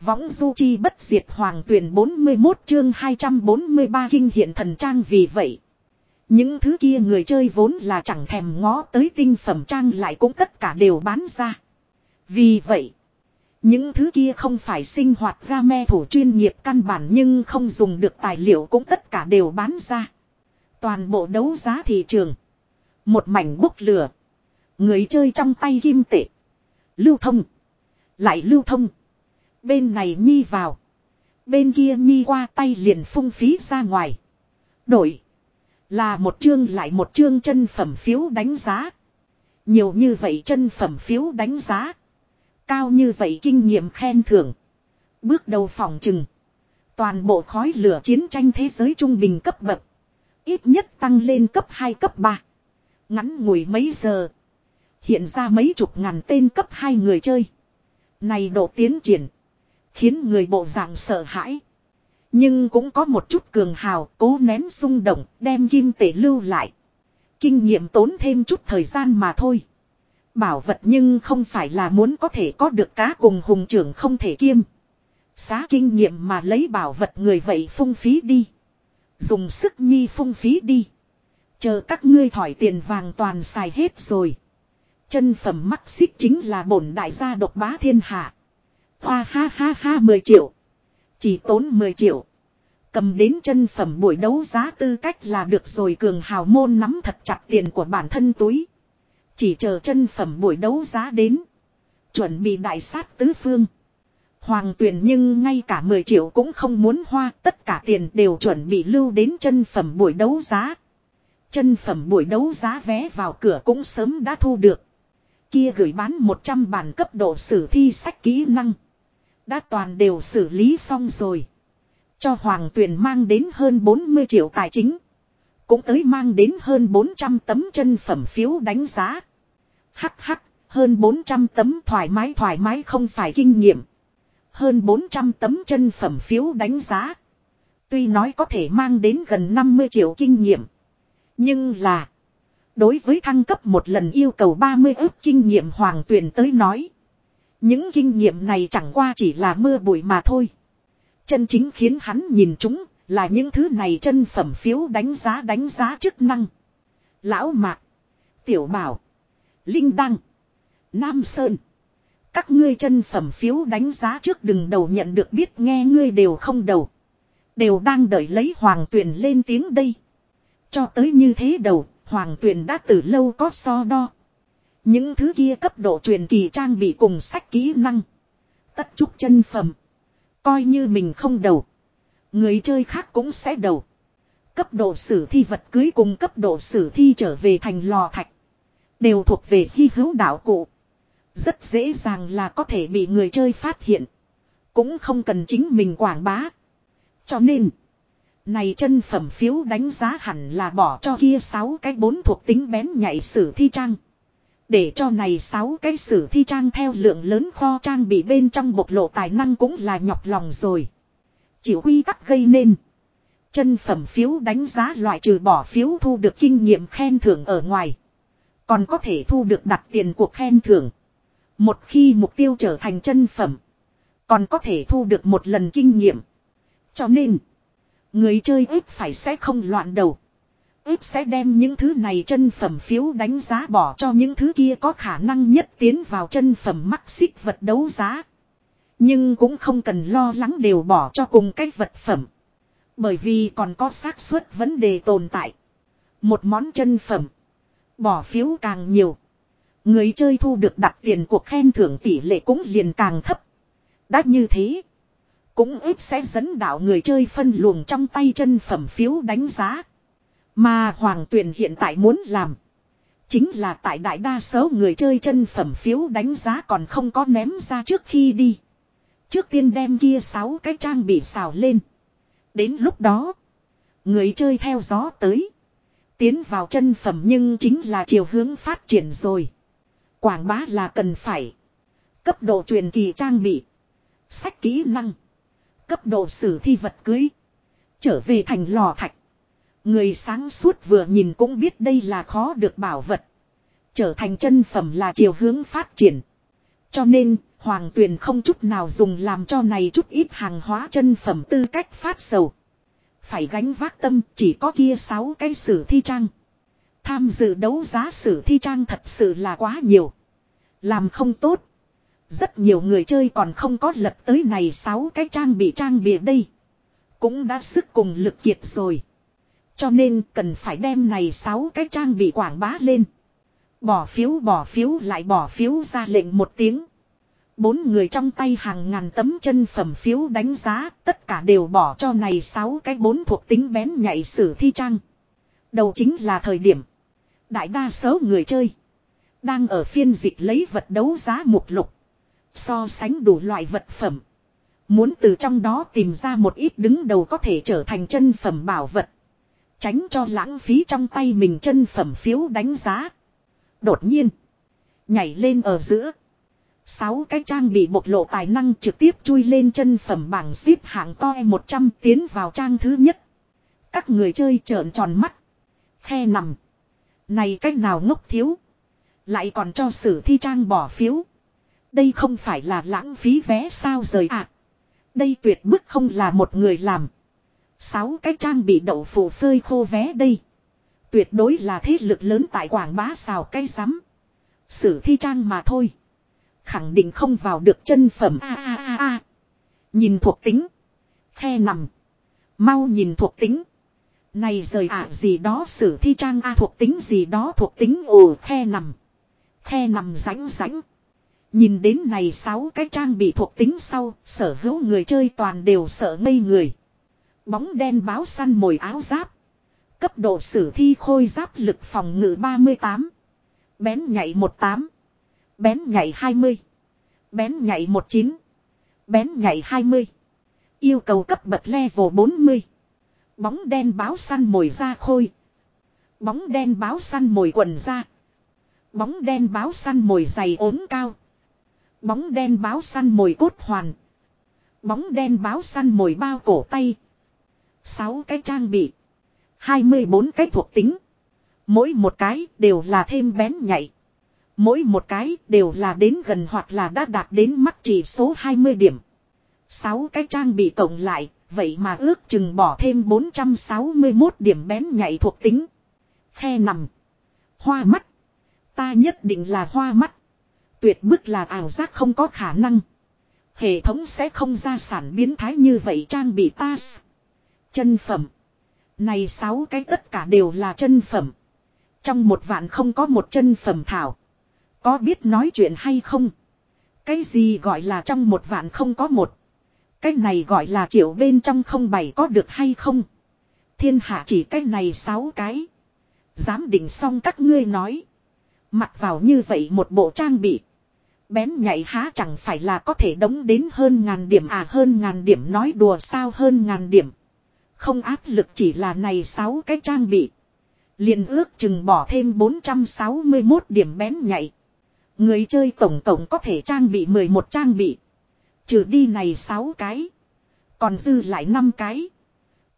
Võng du chi bất diệt hoàng tuyển 41 chương 243 kinh hiện thần trang vì vậy. Những thứ kia người chơi vốn là chẳng thèm ngó tới tinh phẩm trang lại cũng tất cả đều bán ra. Vì vậy, những thứ kia không phải sinh hoạt ra me thủ chuyên nghiệp căn bản nhưng không dùng được tài liệu cũng tất cả đều bán ra. Toàn bộ đấu giá thị trường. Một mảnh bốc lửa. Người chơi trong tay kim tệ. Lưu thông. Lại lưu thông. Bên này nhi vào. Bên kia nhi qua tay liền phung phí ra ngoài. Đổi. Là một chương lại một chương chân phẩm phiếu đánh giá. Nhiều như vậy chân phẩm phiếu đánh giá. Cao như vậy kinh nghiệm khen thưởng. Bước đầu phòng trừng. Toàn bộ khói lửa chiến tranh thế giới trung bình cấp bậc. Ít nhất tăng lên cấp 2 cấp 3. Ngắn ngủi mấy giờ. Hiện ra mấy chục ngàn tên cấp 2 người chơi. Này độ tiến triển. Khiến người bộ dạng sợ hãi. Nhưng cũng có một chút cường hào cố nén xung động, đem kim tể lưu lại. Kinh nghiệm tốn thêm chút thời gian mà thôi. Bảo vật nhưng không phải là muốn có thể có được cá cùng hùng trưởng không thể kiêm. Xá kinh nghiệm mà lấy bảo vật người vậy phung phí đi. Dùng sức nhi phung phí đi. Chờ các ngươi thỏi tiền vàng toàn xài hết rồi. Chân phẩm mắc xích chính là bổn đại gia độc bá thiên hạ. Hoa ha ha ha 10 triệu. Chỉ tốn 10 triệu. Cầm đến chân phẩm buổi đấu giá tư cách là được rồi cường hào môn nắm thật chặt tiền của bản thân túi. Chỉ chờ chân phẩm buổi đấu giá đến. Chuẩn bị đại sát tứ phương. Hoàng tuyển nhưng ngay cả 10 triệu cũng không muốn hoa. Tất cả tiền đều chuẩn bị lưu đến chân phẩm buổi đấu giá. Chân phẩm buổi đấu giá vé vào cửa cũng sớm đã thu được. Kia gửi bán 100 bản cấp độ sử thi sách kỹ năng. Đã toàn đều xử lý xong rồi. Cho Hoàng Tuyền mang đến hơn 40 triệu tài chính. Cũng tới mang đến hơn 400 tấm chân phẩm phiếu đánh giá. Hắc hắc, hơn 400 tấm thoải mái thoải mái không phải kinh nghiệm. Hơn 400 tấm chân phẩm phiếu đánh giá. Tuy nói có thể mang đến gần 50 triệu kinh nghiệm. Nhưng là. Đối với thăng cấp một lần yêu cầu 30 ước kinh nghiệm hoàng tuyển tới nói. Những kinh nghiệm này chẳng qua chỉ là mưa bụi mà thôi. Chân chính khiến hắn nhìn chúng là những thứ này chân phẩm phiếu đánh giá đánh giá chức năng. Lão Mạc. Tiểu Bảo. Linh Đăng. Nam Sơn. Các ngươi chân phẩm phiếu đánh giá trước đừng đầu nhận được biết nghe ngươi đều không đầu. Đều đang đợi lấy hoàng tuyển lên tiếng đây. Cho tới như thế đầu, hoàng tuyển đã từ lâu có so đo. Những thứ kia cấp độ truyền kỳ trang bị cùng sách kỹ năng. Tất trúc chân phẩm. Coi như mình không đầu. Người chơi khác cũng sẽ đầu. Cấp độ sử thi vật cưới cùng cấp độ sử thi trở về thành lò thạch. Đều thuộc về hy hữu đạo cụ. Rất dễ dàng là có thể bị người chơi phát hiện. Cũng không cần chính mình quảng bá. Cho nên. Này chân phẩm phiếu đánh giá hẳn là bỏ cho kia sáu cái bốn thuộc tính bén nhạy sử thi trang. Để cho này sáu cái sử thi trang theo lượng lớn kho trang bị bên trong bộc lộ tài năng cũng là nhọc lòng rồi. Chịu quy tắc gây nên. Chân phẩm phiếu đánh giá loại trừ bỏ phiếu thu được kinh nghiệm khen thưởng ở ngoài. Còn có thể thu được đặt tiền cuộc khen thưởng. Một khi mục tiêu trở thành chân phẩm. Còn có thể thu được một lần kinh nghiệm. Cho nên. Người chơi ít phải sẽ không loạn đầu. Ít sẽ đem những thứ này chân phẩm phiếu đánh giá bỏ cho những thứ kia có khả năng nhất tiến vào chân phẩm mắc xích vật đấu giá. Nhưng cũng không cần lo lắng đều bỏ cho cùng cái vật phẩm. Bởi vì còn có xác suất vấn đề tồn tại. Một món chân phẩm. Bỏ phiếu càng nhiều. Người chơi thu được đặt tiền cuộc khen thưởng tỷ lệ cũng liền càng thấp. Đã như thế. Cũng ít sẽ dẫn đạo người chơi phân luồng trong tay chân phẩm phiếu đánh giá. Mà Hoàng Tuyền hiện tại muốn làm. Chính là tại đại đa số người chơi chân phẩm phiếu đánh giá còn không có ném ra trước khi đi. Trước tiên đem kia sáu cái trang bị xào lên. Đến lúc đó. Người chơi theo gió tới. Tiến vào chân phẩm nhưng chính là chiều hướng phát triển rồi. Quảng bá là cần phải. Cấp độ truyền kỳ trang bị. Sách kỹ năng. Cấp độ sử thi vật cưới. Trở về thành lò thạch. Người sáng suốt vừa nhìn cũng biết đây là khó được bảo vật. Trở thành chân phẩm là chiều hướng phát triển. Cho nên, Hoàng tuyền không chút nào dùng làm cho này chút ít hàng hóa chân phẩm tư cách phát sầu. Phải gánh vác tâm chỉ có kia sáu cái sử thi trang. Tham dự đấu giá sử thi trang thật sự là quá nhiều. Làm không tốt. Rất nhiều người chơi còn không có lật tới này sáu cái trang bị trang bìa đây. Cũng đã sức cùng lực kiệt rồi. Cho nên cần phải đem này sáu cái trang bị quảng bá lên. Bỏ phiếu bỏ phiếu lại bỏ phiếu ra lệnh một tiếng. Bốn người trong tay hàng ngàn tấm chân phẩm phiếu đánh giá, tất cả đều bỏ cho này sáu cái bốn thuộc tính bén nhạy sử thi trang. Đầu chính là thời điểm. Đại đa số người chơi. Đang ở phiên dịch lấy vật đấu giá mục lục. So sánh đủ loại vật phẩm. Muốn từ trong đó tìm ra một ít đứng đầu có thể trở thành chân phẩm bảo vật. Tránh cho lãng phí trong tay mình chân phẩm phiếu đánh giá. Đột nhiên. Nhảy lên ở giữa. Sáu cái trang bị bộc lộ tài năng trực tiếp chui lên chân phẩm bảng xếp hạng to 100 tiến vào trang thứ nhất. Các người chơi trợn tròn mắt. Khe nằm. Này cách nào ngốc thiếu. Lại còn cho sử thi trang bỏ phiếu. Đây không phải là lãng phí vé sao rời ạ. À. Đây tuyệt bức không là một người làm. Sáu cái trang bị đậu phụ phơi khô vé đây. Tuyệt đối là thế lực lớn tại quảng bá xào cây rắm. Sử thi trang mà thôi. Khẳng định không vào được chân phẩm a a a a. Nhìn thuộc tính. Khe nằm. Mau nhìn thuộc tính. Này rời ạ gì đó sử thi trang A thuộc tính gì đó thuộc tính ồ khe nằm. Khe nằm rãnh rãnh. Nhìn đến này sáu cái trang bị thuộc tính sau, sở hữu người chơi toàn đều sợ ngây người. Bóng đen báo săn mồi áo giáp. Cấp độ sử thi khôi giáp lực phòng ngự 38. Bén nhảy 18. Bén nhảy 20. Bén nhảy 19. Bén nhảy 20. Yêu cầu cấp bậc level 40. Bóng đen báo săn mồi ra khôi. Bóng đen báo săn mồi quần ra. Bóng đen báo săn mồi dày ốm cao. Bóng đen báo săn mồi cốt hoàn. Bóng đen báo săn mồi bao cổ tay. 6 cái trang bị. 24 cái thuộc tính. Mỗi một cái đều là thêm bén nhạy. Mỗi một cái đều là đến gần hoặc là đã đạt đến mắc chỉ số 20 điểm. 6 cái trang bị cộng lại, vậy mà ước chừng bỏ thêm 461 điểm bén nhạy thuộc tính. Khe nằm. Hoa mắt. Ta nhất định là hoa mắt. Tuyệt bức là ảo giác không có khả năng. Hệ thống sẽ không ra sản biến thái như vậy trang bị ta. Chân phẩm. Này sáu cái tất cả đều là chân phẩm. Trong một vạn không có một chân phẩm thảo. Có biết nói chuyện hay không? Cái gì gọi là trong một vạn không có một? Cái này gọi là triệu bên trong không bảy có được hay không? Thiên hạ chỉ cái này sáu cái. Dám định xong các ngươi nói. Mặc vào như vậy một bộ trang bị. Bén nhảy há chẳng phải là có thể đóng đến hơn ngàn điểm à hơn ngàn điểm nói đùa sao hơn ngàn điểm. Không áp lực chỉ là này 6 cái trang bị. liền ước chừng bỏ thêm 461 điểm bén nhạy. Người chơi tổng tổng có thể trang bị 11 trang bị. Trừ đi này 6 cái. Còn dư lại 5 cái.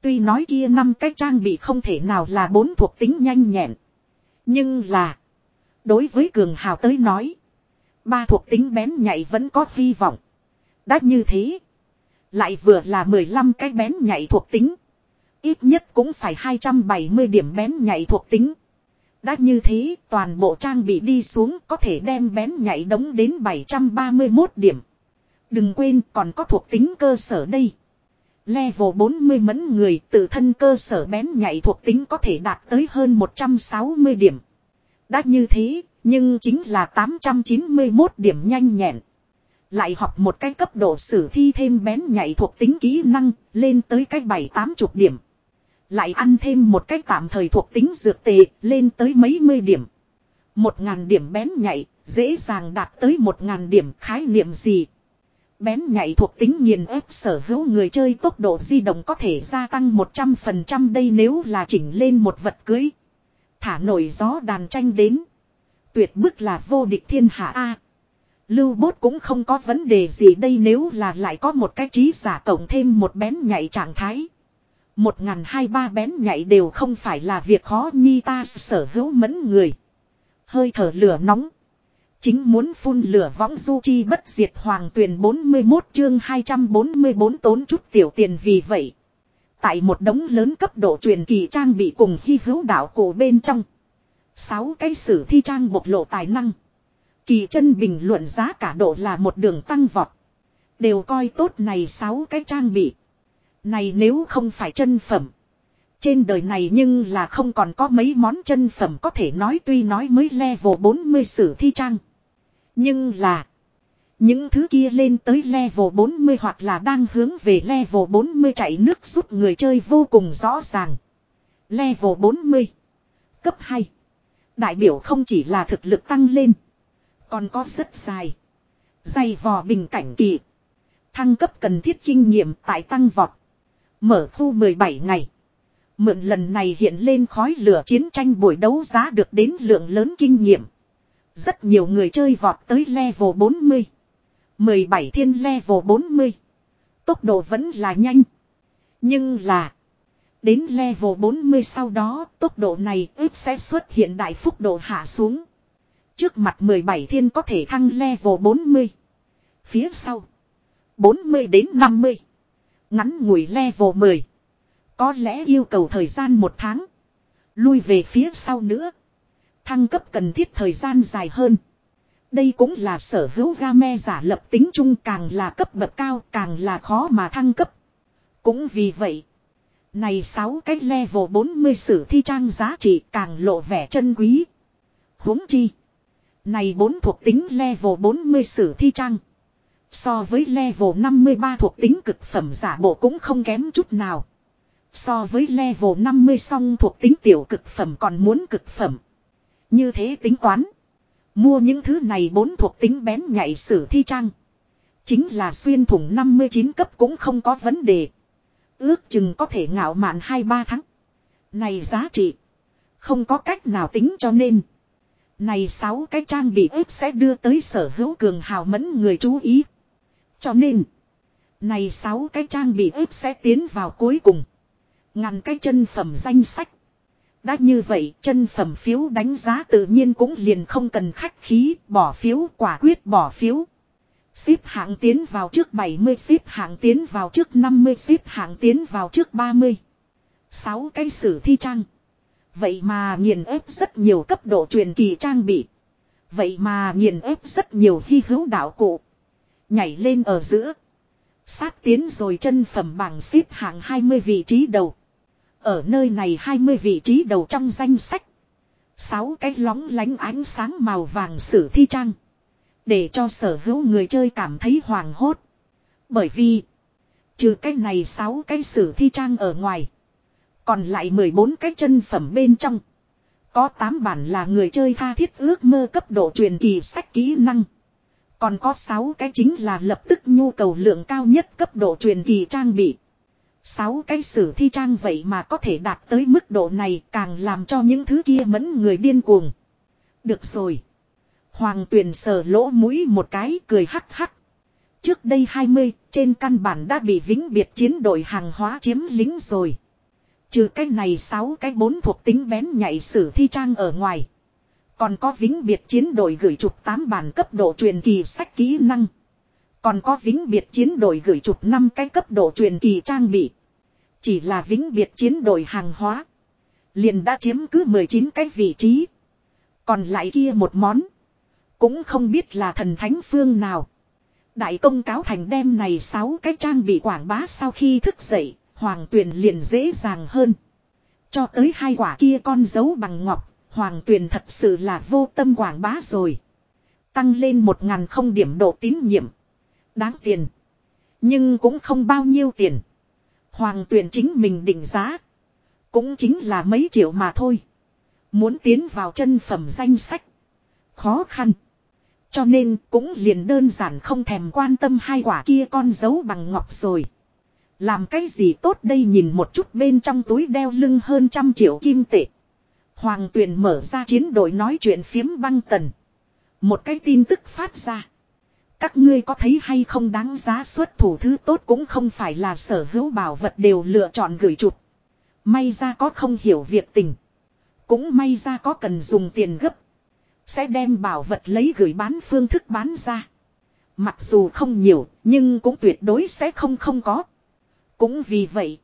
Tuy nói kia 5 cái trang bị không thể nào là bốn thuộc tính nhanh nhẹn. Nhưng là. Đối với cường hào tới nói. Ba thuộc tính bén nhạy vẫn có hy vọng. Đã như thế. Lại vừa là 15 cái bén nhạy thuộc tính. Ít nhất cũng phải 270 điểm bén nhạy thuộc tính. Đã như thế, toàn bộ trang bị đi xuống có thể đem bén nhạy đống đến 731 điểm. Đừng quên còn có thuộc tính cơ sở đây. Level 40 mẫn người tự thân cơ sở bén nhạy thuộc tính có thể đạt tới hơn 160 điểm. Đã như thế, nhưng chính là 891 điểm nhanh nhẹn. Lại học một cái cấp độ sử thi thêm bén nhạy thuộc tính kỹ năng, lên tới cái 7-8 chục điểm. Lại ăn thêm một cái tạm thời thuộc tính dược tệ, lên tới mấy mươi điểm. Một ngàn điểm bén nhạy, dễ dàng đạt tới một ngàn điểm khái niệm gì. Bén nhạy thuộc tính nghiền ép sở hữu người chơi tốc độ di động có thể gia tăng 100% đây nếu là chỉnh lên một vật cưới. Thả nổi gió đàn tranh đến. Tuyệt bức là vô địch thiên hạ A. Lưu bốt cũng không có vấn đề gì đây nếu là lại có một cái trí giả cộng thêm một bén nhạy trạng thái. Một ngàn hai ba bén nhạy đều không phải là việc khó nhi ta sở hữu mẫn người. Hơi thở lửa nóng. Chính muốn phun lửa võng du chi bất diệt hoàng tuyển 41 chương 244 tốn chút tiểu tiền vì vậy. Tại một đống lớn cấp độ truyền kỳ trang bị cùng hy hữu đạo cổ bên trong. Sáu cái sử thi trang bộc lộ tài năng. Kỳ chân bình luận giá cả độ là một đường tăng vọt. Đều coi tốt này sáu cái trang bị. Này nếu không phải chân phẩm. Trên đời này nhưng là không còn có mấy món chân phẩm có thể nói tuy nói mới level 40 sử thi trang. Nhưng là. Những thứ kia lên tới level 40 hoặc là đang hướng về level 40 chạy nước rút người chơi vô cùng rõ ràng. Level 40. Cấp 2. Đại biểu không chỉ là thực lực tăng lên. Còn có rất dài. Dày vò bình cảnh kỳ. Thăng cấp cần thiết kinh nghiệm tại tăng vọt. Mở khu 17 ngày. Mượn lần này hiện lên khói lửa chiến tranh buổi đấu giá được đến lượng lớn kinh nghiệm. Rất nhiều người chơi vọt tới level 40. 17 thiên level 40. Tốc độ vẫn là nhanh. Nhưng là. Đến level 40 sau đó, tốc độ này ếp sẽ xuất hiện đại phúc độ hạ xuống. Trước mặt 17 thiên có thể thăng level 40. Phía sau. 40 đến 50. Ngắn ngủi level 10. Có lẽ yêu cầu thời gian một tháng. Lui về phía sau nữa. Thăng cấp cần thiết thời gian dài hơn. Đây cũng là sở hữu game giả lập tính chung càng là cấp bậc cao càng là khó mà thăng cấp. Cũng vì vậy. Này 6 cái level 40 sử thi trang giá trị càng lộ vẻ chân quý. huống chi. Này bốn thuộc tính level 40 sử thi trang. So với level 53 thuộc tính cực phẩm giả bộ cũng không kém chút nào. So với level 50 song thuộc tính tiểu cực phẩm còn muốn cực phẩm. Như thế tính toán. Mua những thứ này bốn thuộc tính bén nhạy sử thi trang. Chính là xuyên thủng 59 cấp cũng không có vấn đề. Ước chừng có thể ngạo mạn 2-3 tháng. Này giá trị. Không có cách nào tính cho nên. Này 6 cái trang bị ếp sẽ đưa tới sở hữu cường hào mẫn người chú ý. Cho nên. Này sáu cái trang bị ếp sẽ tiến vào cuối cùng. Ngàn cái chân phẩm danh sách. Đã như vậy, chân phẩm phiếu đánh giá tự nhiên cũng liền không cần khách khí, bỏ phiếu, quả quyết bỏ phiếu. Xếp hạng tiến vào trước 70 xếp hạng tiến vào trước 50 xếp hạng tiến vào trước 30. 6 cái sử thi trang. Vậy mà nghiền ép rất nhiều cấp độ truyền kỳ trang bị. Vậy mà nghiền ép rất nhiều hy hữu đạo cụ. Nhảy lên ở giữa. Sát tiến rồi chân phẩm bảng xếp hạng 20 vị trí đầu. Ở nơi này 20 vị trí đầu trong danh sách. sáu cái lóng lánh ánh sáng màu vàng sử thi trang. Để cho sở hữu người chơi cảm thấy hoàng hốt. Bởi vì. Trừ cái này sáu cái sử thi trang ở ngoài. Còn lại 14 cái chân phẩm bên trong. Có 8 bản là người chơi tha thiết ước mơ cấp độ truyền kỳ sách kỹ năng. Còn có 6 cái chính là lập tức nhu cầu lượng cao nhất cấp độ truyền kỳ trang bị. Sáu cái sử thi trang vậy mà có thể đạt tới mức độ này càng làm cho những thứ kia mẫn người điên cuồng. Được rồi. Hoàng tuyền sờ lỗ mũi một cái cười hắc hắc. Trước đây 20 trên căn bản đã bị vĩnh biệt chiến đội hàng hóa chiếm lính rồi. Trừ cái này 6 cái bốn thuộc tính bén nhạy sử thi trang ở ngoài. Còn có vĩnh biệt chiến đội gửi chụp 8 bản cấp độ truyền kỳ sách kỹ năng. Còn có vĩnh biệt chiến đội gửi chụp năm cái cấp độ truyền kỳ trang bị. Chỉ là vĩnh biệt chiến đội hàng hóa. Liền đã chiếm cứ 19 cái vị trí. Còn lại kia một món. Cũng không biết là thần thánh phương nào. Đại công cáo thành đem này 6 cái trang bị quảng bá sau khi thức dậy. Hoàng tuyển liền dễ dàng hơn. Cho tới hai quả kia con dấu bằng ngọc. Hoàng tuyền thật sự là vô tâm quảng bá rồi. Tăng lên một ngàn không điểm độ tín nhiệm. Đáng tiền. Nhưng cũng không bao nhiêu tiền. Hoàng Tuyền chính mình định giá. Cũng chính là mấy triệu mà thôi. Muốn tiến vào chân phẩm danh sách. Khó khăn. Cho nên cũng liền đơn giản không thèm quan tâm hai quả kia con dấu bằng ngọc rồi. Làm cái gì tốt đây nhìn một chút bên trong túi đeo lưng hơn trăm triệu kim tệ. Hoàng Tuyền mở ra chiến đội nói chuyện phiếm băng tần. Một cái tin tức phát ra. Các ngươi có thấy hay không đáng giá xuất thủ thứ tốt cũng không phải là sở hữu bảo vật đều lựa chọn gửi chụp. May ra có không hiểu việc tình. Cũng may ra có cần dùng tiền gấp. Sẽ đem bảo vật lấy gửi bán phương thức bán ra. Mặc dù không nhiều, nhưng cũng tuyệt đối sẽ không không có. Cũng vì vậy,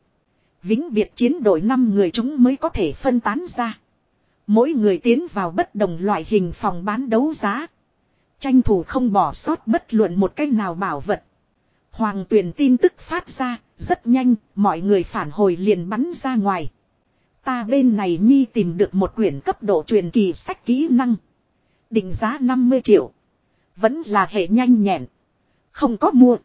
vĩnh biệt chiến đội 5 người chúng mới có thể phân tán ra. Mỗi người tiến vào bất đồng loại hình phòng bán đấu giá. Tranh thủ không bỏ sót bất luận một cách nào bảo vật. Hoàng tuyển tin tức phát ra, rất nhanh, mọi người phản hồi liền bắn ra ngoài. Ta bên này nhi tìm được một quyển cấp độ truyền kỳ sách kỹ năng. Định giá 50 triệu. Vẫn là hệ nhanh nhẹn. Không có mua.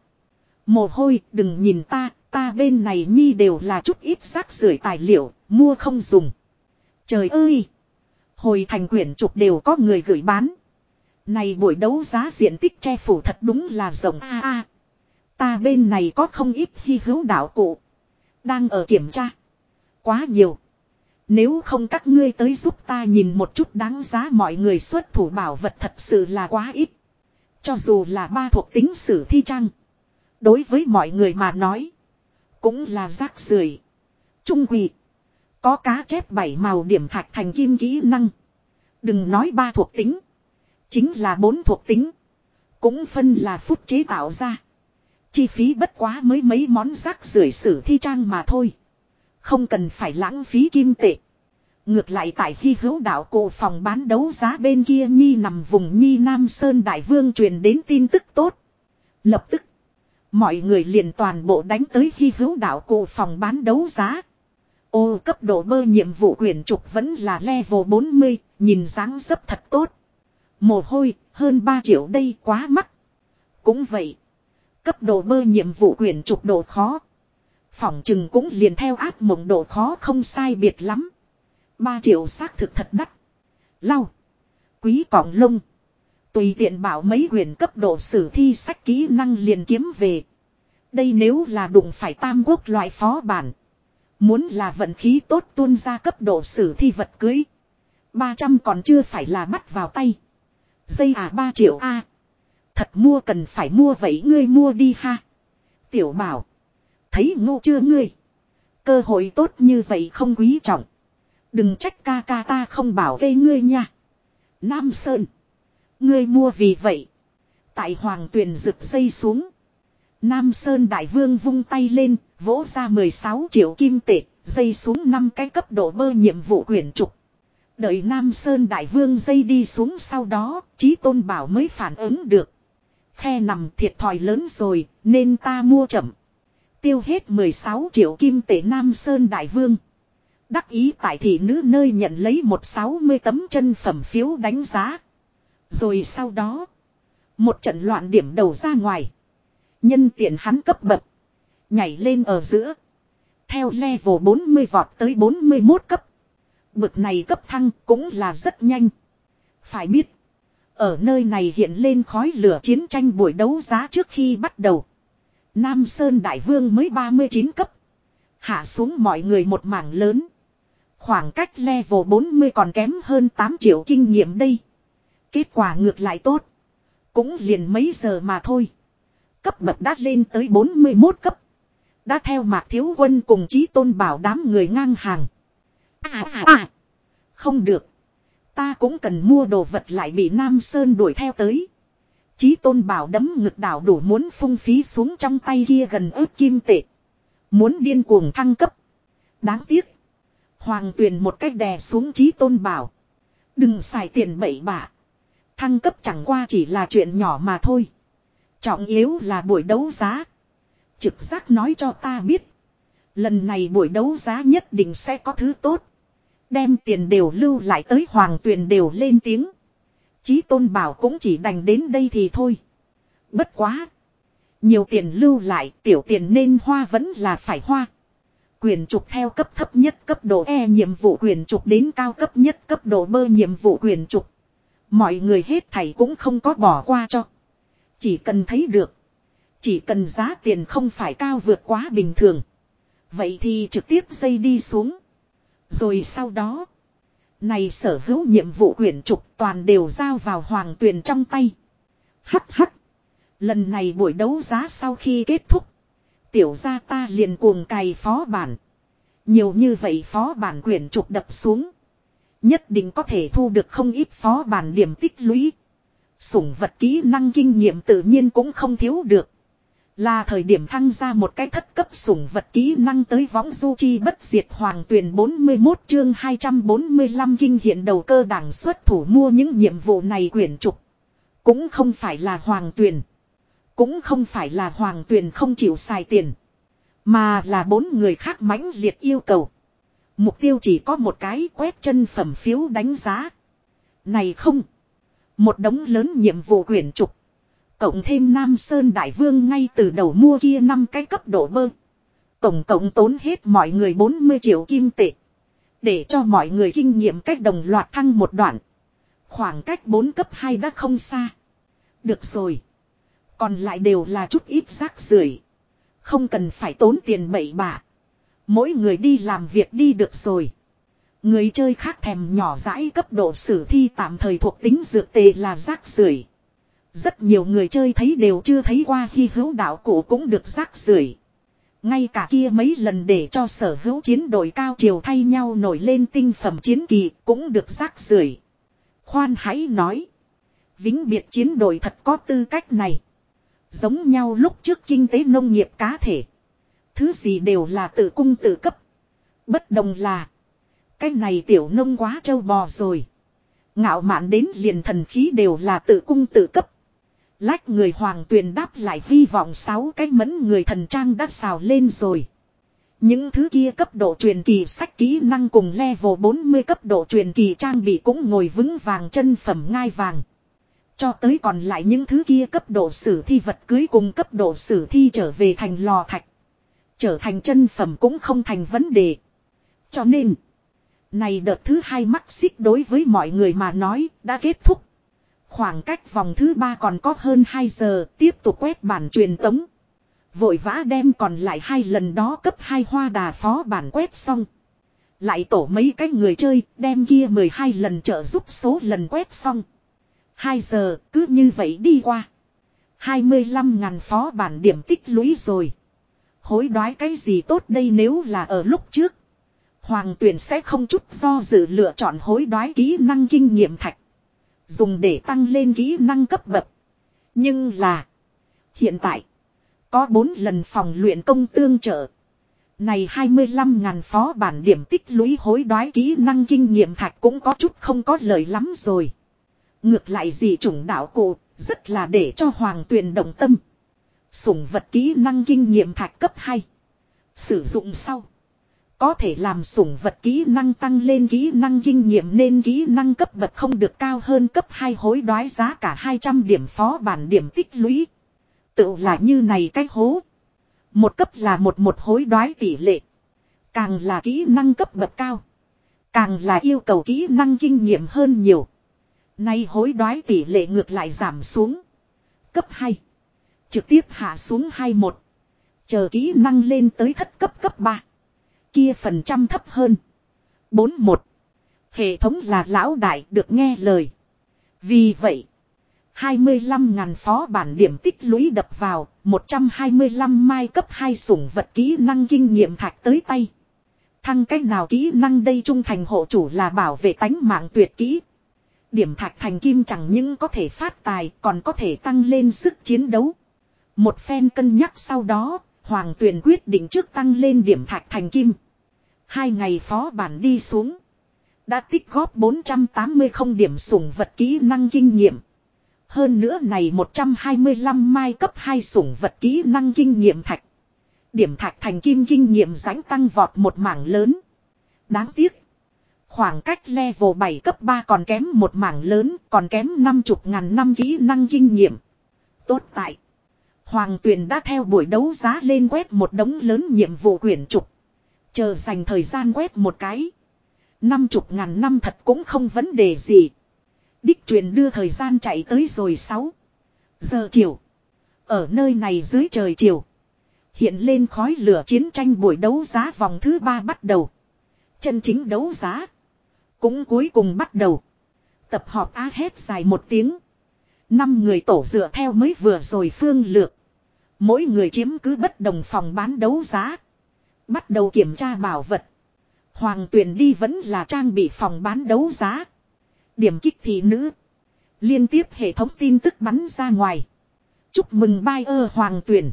Mồ hôi, đừng nhìn ta, ta bên này nhi đều là chút ít rác rưởi tài liệu, mua không dùng. Trời ơi! Hồi thành quyển trục đều có người gửi bán. Này buổi đấu giá diện tích che phủ thật đúng là rộng a a. Ta bên này có không ít hy hữu đạo cụ. Đang ở kiểm tra. Quá nhiều. Nếu không các ngươi tới giúp ta nhìn một chút đáng giá mọi người xuất thủ bảo vật thật sự là quá ít. Cho dù là ba thuộc tính sử thi trang. Đối với mọi người mà nói. Cũng là rác rưởi Trung quỷ. Có cá chép bảy màu điểm thạch thành kim kỹ năng. Đừng nói ba thuộc tính. Chính là bốn thuộc tính. Cũng phân là phút chế tạo ra. Chi phí bất quá mới mấy món rác rưởi sử thi trang mà thôi. Không cần phải lãng phí kim tệ. Ngược lại tại khi hữu đạo cổ phòng bán đấu giá bên kia Nhi nằm vùng Nhi Nam Sơn Đại Vương truyền đến tin tức tốt. Lập tức. Mọi người liền toàn bộ đánh tới khi hữu đạo cổ phòng bán đấu giá. Ô cấp độ bơ nhiệm vụ quyển trục vẫn là level 40, nhìn dáng dấp thật tốt. Mồ hôi, hơn 3 triệu đây quá mắc. Cũng vậy. Cấp độ bơ nhiệm vụ quyển trục độ khó. Phỏng chừng cũng liền theo áp mộng độ khó không sai biệt lắm. 3 triệu xác thực thật đắt. Lau. Quý cọng lông. Tùy tiện bảo mấy quyển cấp độ sử thi sách kỹ năng liền kiếm về. Đây nếu là đụng phải tam quốc loại phó bản. Muốn là vận khí tốt tuôn ra cấp độ sử thi vật cưới. 300 còn chưa phải là bắt vào tay. Dây à 3 triệu a Thật mua cần phải mua vậy ngươi mua đi ha. Tiểu bảo. Thấy ngu chưa ngươi. Cơ hội tốt như vậy không quý trọng. Đừng trách ca ca ta không bảo vệ ngươi nha. Nam Sơn. Ngươi mua vì vậy. Tại hoàng tuyền rực dây xuống. Nam Sơn Đại Vương vung tay lên, vỗ ra 16 triệu kim tệ, dây xuống 5 cái cấp độ bơ nhiệm vụ quyển trục. Đợi Nam Sơn Đại Vương dây đi xuống sau đó, Chí Tôn Bảo mới phản ứng được. Khe nằm thiệt thòi lớn rồi, nên ta mua chậm. Tiêu hết 16 triệu kim tệ Nam Sơn Đại Vương. Đắc ý tại thị nữ nơi nhận lấy một 60 tấm chân phẩm phiếu đánh giá. Rồi sau đó, một trận loạn điểm đầu ra ngoài. Nhân tiện hắn cấp bậc. Nhảy lên ở giữa. Theo level 40 vọt tới 41 cấp. Bực này cấp thăng cũng là rất nhanh. Phải biết. Ở nơi này hiện lên khói lửa chiến tranh buổi đấu giá trước khi bắt đầu. Nam Sơn Đại Vương mới 39 cấp. Hạ xuống mọi người một mảng lớn. Khoảng cách level 40 còn kém hơn 8 triệu kinh nghiệm đây. Kết quả ngược lại tốt. Cũng liền mấy giờ mà thôi. Cấp bậc đã lên tới 41 cấp. Đã theo mạc thiếu quân cùng chí tôn bảo đám người ngang hàng. À à à. Không được. Ta cũng cần mua đồ vật lại bị Nam Sơn đuổi theo tới. Chí tôn bảo đấm ngực đảo đủ muốn phung phí xuống trong tay kia gần ướp kim tệ. Muốn điên cuồng thăng cấp. Đáng tiếc. Hoàng tuyền một cách đè xuống chí tôn bảo. Đừng xài tiền bậy bạ. Thăng cấp chẳng qua chỉ là chuyện nhỏ mà thôi. Trọng yếu là buổi đấu giá. Trực giác nói cho ta biết. Lần này buổi đấu giá nhất định sẽ có thứ tốt. Đem tiền đều lưu lại tới hoàng tuyền đều lên tiếng. Chí tôn bảo cũng chỉ đành đến đây thì thôi. Bất quá. Nhiều tiền lưu lại, tiểu tiền nên hoa vẫn là phải hoa. Quyền trục theo cấp thấp nhất cấp độ E nhiệm vụ quyền trục đến cao cấp nhất cấp độ bơ nhiệm vụ quyền trục. Mọi người hết thảy cũng không có bỏ qua cho. Chỉ cần thấy được. Chỉ cần giá tiền không phải cao vượt quá bình thường. Vậy thì trực tiếp dây đi xuống. Rồi sau đó. Này sở hữu nhiệm vụ quyển trục toàn đều giao vào hoàng tuyền trong tay. Hắc hắc. Lần này buổi đấu giá sau khi kết thúc. Tiểu gia ta liền cuồng cày phó bản. Nhiều như vậy phó bản quyển trục đập xuống. Nhất định có thể thu được không ít phó bản điểm tích lũy. Sủng vật kỹ năng kinh nghiệm tự nhiên cũng không thiếu được. Là thời điểm thăng ra một cái thất cấp sủng vật kỹ năng tới võng du chi bất diệt hoàng tuyển 41 chương 245 kinh hiện đầu cơ đảng xuất thủ mua những nhiệm vụ này quyển trục. Cũng không phải là hoàng tuyển. Cũng không phải là hoàng tuyển không chịu xài tiền. Mà là bốn người khác mãnh liệt yêu cầu. Mục tiêu chỉ có một cái quét chân phẩm phiếu đánh giá. Này không. Một đống lớn nhiệm vụ quyển trục. Cộng thêm Nam Sơn Đại Vương ngay từ đầu mua kia năm cái cấp độ bơ. Tổng cộng tốn hết mọi người 40 triệu kim tệ. Để cho mọi người kinh nghiệm cách đồng loạt thăng một đoạn. Khoảng cách 4 cấp 2 đã không xa. Được rồi. Còn lại đều là chút ít rác rưởi Không cần phải tốn tiền bậy bạ. Mỗi người đi làm việc đi được rồi. Người chơi khác thèm nhỏ dãi cấp độ sử thi tạm thời thuộc tính dược tề là rác rưởi rất nhiều người chơi thấy đều chưa thấy qua khi hữu đạo cụ cũng được rác rưởi ngay cả kia mấy lần để cho sở hữu chiến đội cao chiều thay nhau nổi lên tinh phẩm chiến kỳ cũng được rác rưởi Khoan hãy nói. Vĩnh biệt chiến đội thật có tư cách này. Giống nhau lúc trước kinh tế nông nghiệp cá thể. Thứ gì đều là tự cung tự cấp. Bất đồng là. Cái này tiểu nông quá trâu bò rồi. Ngạo mạn đến liền thần khí đều là tự cung tự cấp. Lách người hoàng tuyền đáp lại hy vọng sáu cái mẫn người thần trang đã xào lên rồi. Những thứ kia cấp độ truyền kỳ sách kỹ năng cùng level 40 cấp độ truyền kỳ trang bị cũng ngồi vững vàng chân phẩm ngai vàng. Cho tới còn lại những thứ kia cấp độ sử thi vật cưới cùng cấp độ sử thi trở về thành lò thạch. Trở thành chân phẩm cũng không thành vấn đề. Cho nên, này đợt thứ hai mắc xích đối với mọi người mà nói đã kết thúc. Khoảng cách vòng thứ ba còn có hơn 2 giờ, tiếp tục quét bản truyền tống. Vội vã đem còn lại hai lần đó cấp hai hoa đà phó bản quét xong. Lại tổ mấy cái người chơi, đem kia 12 lần trợ giúp số lần quét xong. 2 giờ, cứ như vậy đi qua. 25 ngàn phó bản điểm tích lũy rồi. Hối đoái cái gì tốt đây nếu là ở lúc trước. Hoàng tuyển sẽ không chút do dự lựa chọn hối đoái kỹ năng kinh nghiệm thạch. Dùng để tăng lên kỹ năng cấp bậc. Nhưng là. Hiện tại. Có 4 lần phòng luyện công tương trợ. Này 25 ngàn phó bản điểm tích lũy hối đoái kỹ năng kinh nghiệm thạch cũng có chút không có lời lắm rồi. Ngược lại gì chủng đạo cụ, rất là để cho hoàng tuyền động tâm. Sủng vật kỹ năng kinh nghiệm thạch cấp 2. Sử dụng sau. Có thể làm sủng vật kỹ năng tăng lên kỹ năng kinh nghiệm nên kỹ năng cấp bậc không được cao hơn cấp 2 hối đoái giá cả 200 điểm phó bản điểm tích lũy. Tự là như này cách hố. Một cấp là một một hối đoái tỷ lệ. Càng là kỹ năng cấp bậc cao. Càng là yêu cầu kỹ năng kinh nghiệm hơn nhiều. Nay hối đoái tỷ lệ ngược lại giảm xuống. Cấp 2. Trực tiếp hạ xuống 21. Chờ kỹ năng lên tới thất cấp cấp 3. Kia phần trăm thấp hơn. 41. Hệ thống là lão đại được nghe lời. Vì vậy. 25 ngàn phó bản điểm tích lũy đập vào, 125 mai cấp 2 sủng vật kỹ năng kinh nghiệm thạch tới tay. Thăng cách nào kỹ năng đây trung thành hộ chủ là bảo vệ tánh mạng tuyệt kỹ. Điểm thạch thành kim chẳng những có thể phát tài còn có thể tăng lên sức chiến đấu. Một phen cân nhắc sau đó, Hoàng Tuyền quyết định trước tăng lên điểm thạch thành kim. Hai ngày phó bản đi xuống. Đã tích góp 480 không điểm sủng vật kỹ năng kinh nghiệm. Hơn nữa này 125 mai cấp 2 sủng vật kỹ năng kinh nghiệm thạch. Điểm thạch thành kim kinh nghiệm rãnh tăng vọt một mảng lớn. Đáng tiếc. Khoảng cách level 7 cấp 3 còn kém một mảng lớn, còn kém 50 ngàn năm kỹ năng kinh nghiệm. Tốt tại. Hoàng tuyền đã theo buổi đấu giá lên quét một đống lớn nhiệm vụ quyển trục. Chờ dành thời gian quét một cái. 50 ngàn năm thật cũng không vấn đề gì. Đích truyền đưa thời gian chạy tới rồi 6 giờ chiều. Ở nơi này dưới trời chiều. Hiện lên khói lửa chiến tranh buổi đấu giá vòng thứ ba bắt đầu. Chân chính đấu giá. Cũng cuối cùng bắt đầu. Tập họp á hét dài một tiếng. Năm người tổ dựa theo mới vừa rồi phương lược. Mỗi người chiếm cứ bất đồng phòng bán đấu giá. Bắt đầu kiểm tra bảo vật. Hoàng tuyển đi vẫn là trang bị phòng bán đấu giá. Điểm kích thị nữ. Liên tiếp hệ thống tin tức bắn ra ngoài. Chúc mừng bai ơ hoàng tuyển.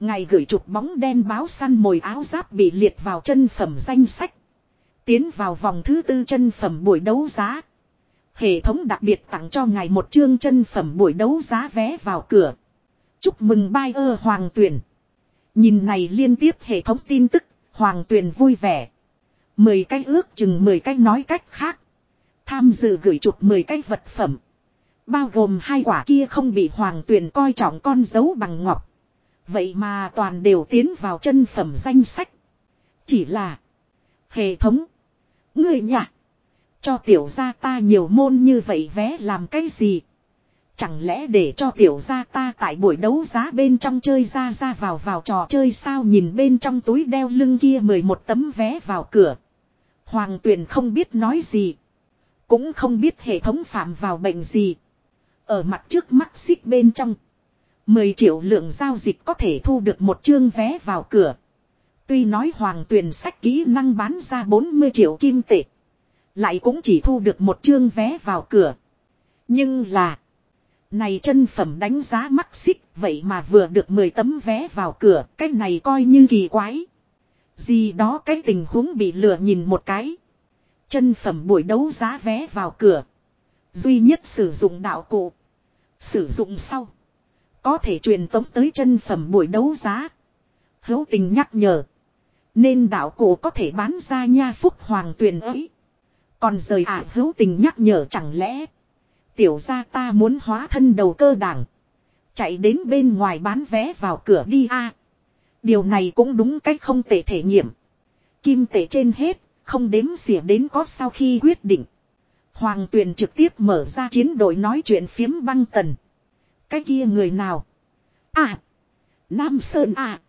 Ngày gửi chụp bóng đen báo săn mồi áo giáp bị liệt vào chân phẩm danh sách. Tiến vào vòng thứ tư chân phẩm buổi đấu giá. Hệ thống đặc biệt tặng cho ngài một chương chân phẩm buổi đấu giá vé vào cửa. Chúc mừng bai ơ hoàng tuyển. Nhìn này liên tiếp hệ thống tin tức, hoàng Tuyền vui vẻ. Mười cái ước chừng mười cái nói cách khác. Tham dự gửi chụp mười cái vật phẩm. Bao gồm hai quả kia không bị hoàng Tuyền coi trọng con dấu bằng ngọc. Vậy mà toàn đều tiến vào chân phẩm danh sách. Chỉ là hệ thống. Người nhà. Cho tiểu gia ta nhiều môn như vậy vé làm cái gì? Chẳng lẽ để cho tiểu gia ta tại buổi đấu giá bên trong chơi ra ra vào vào trò chơi sao nhìn bên trong túi đeo lưng kia mười một tấm vé vào cửa. Hoàng tuyền không biết nói gì. Cũng không biết hệ thống phạm vào bệnh gì. Ở mặt trước mắt xích bên trong. 10 triệu lượng giao dịch có thể thu được một chương vé vào cửa. Tuy nói hoàng tuyền sách kỹ năng bán ra 40 triệu kim tệ. Lại cũng chỉ thu được một chương vé vào cửa. Nhưng là. Này chân phẩm đánh giá mắc xích, vậy mà vừa được 10 tấm vé vào cửa. Cái này coi như kỳ quái. Gì đó cái tình huống bị lừa nhìn một cái. Chân phẩm buổi đấu giá vé vào cửa. Duy nhất sử dụng đạo cụ. Sử dụng sau. Có thể truyền tống tới chân phẩm buổi đấu giá. Hữu tình nhắc nhở. Nên đạo cụ có thể bán ra nha phúc hoàng tuyền ấy. Còn rời ả hữu tình nhắc nhở chẳng lẽ. Tiểu ra ta muốn hóa thân đầu cơ đảng. Chạy đến bên ngoài bán vé vào cửa đi a Điều này cũng đúng cách không tệ thể nghiệm. Kim tệ trên hết, không đếm xỉa đến có sau khi quyết định. Hoàng tuyền trực tiếp mở ra chiến đội nói chuyện phiếm băng tần. Cái kia người nào? À! Nam Sơn à!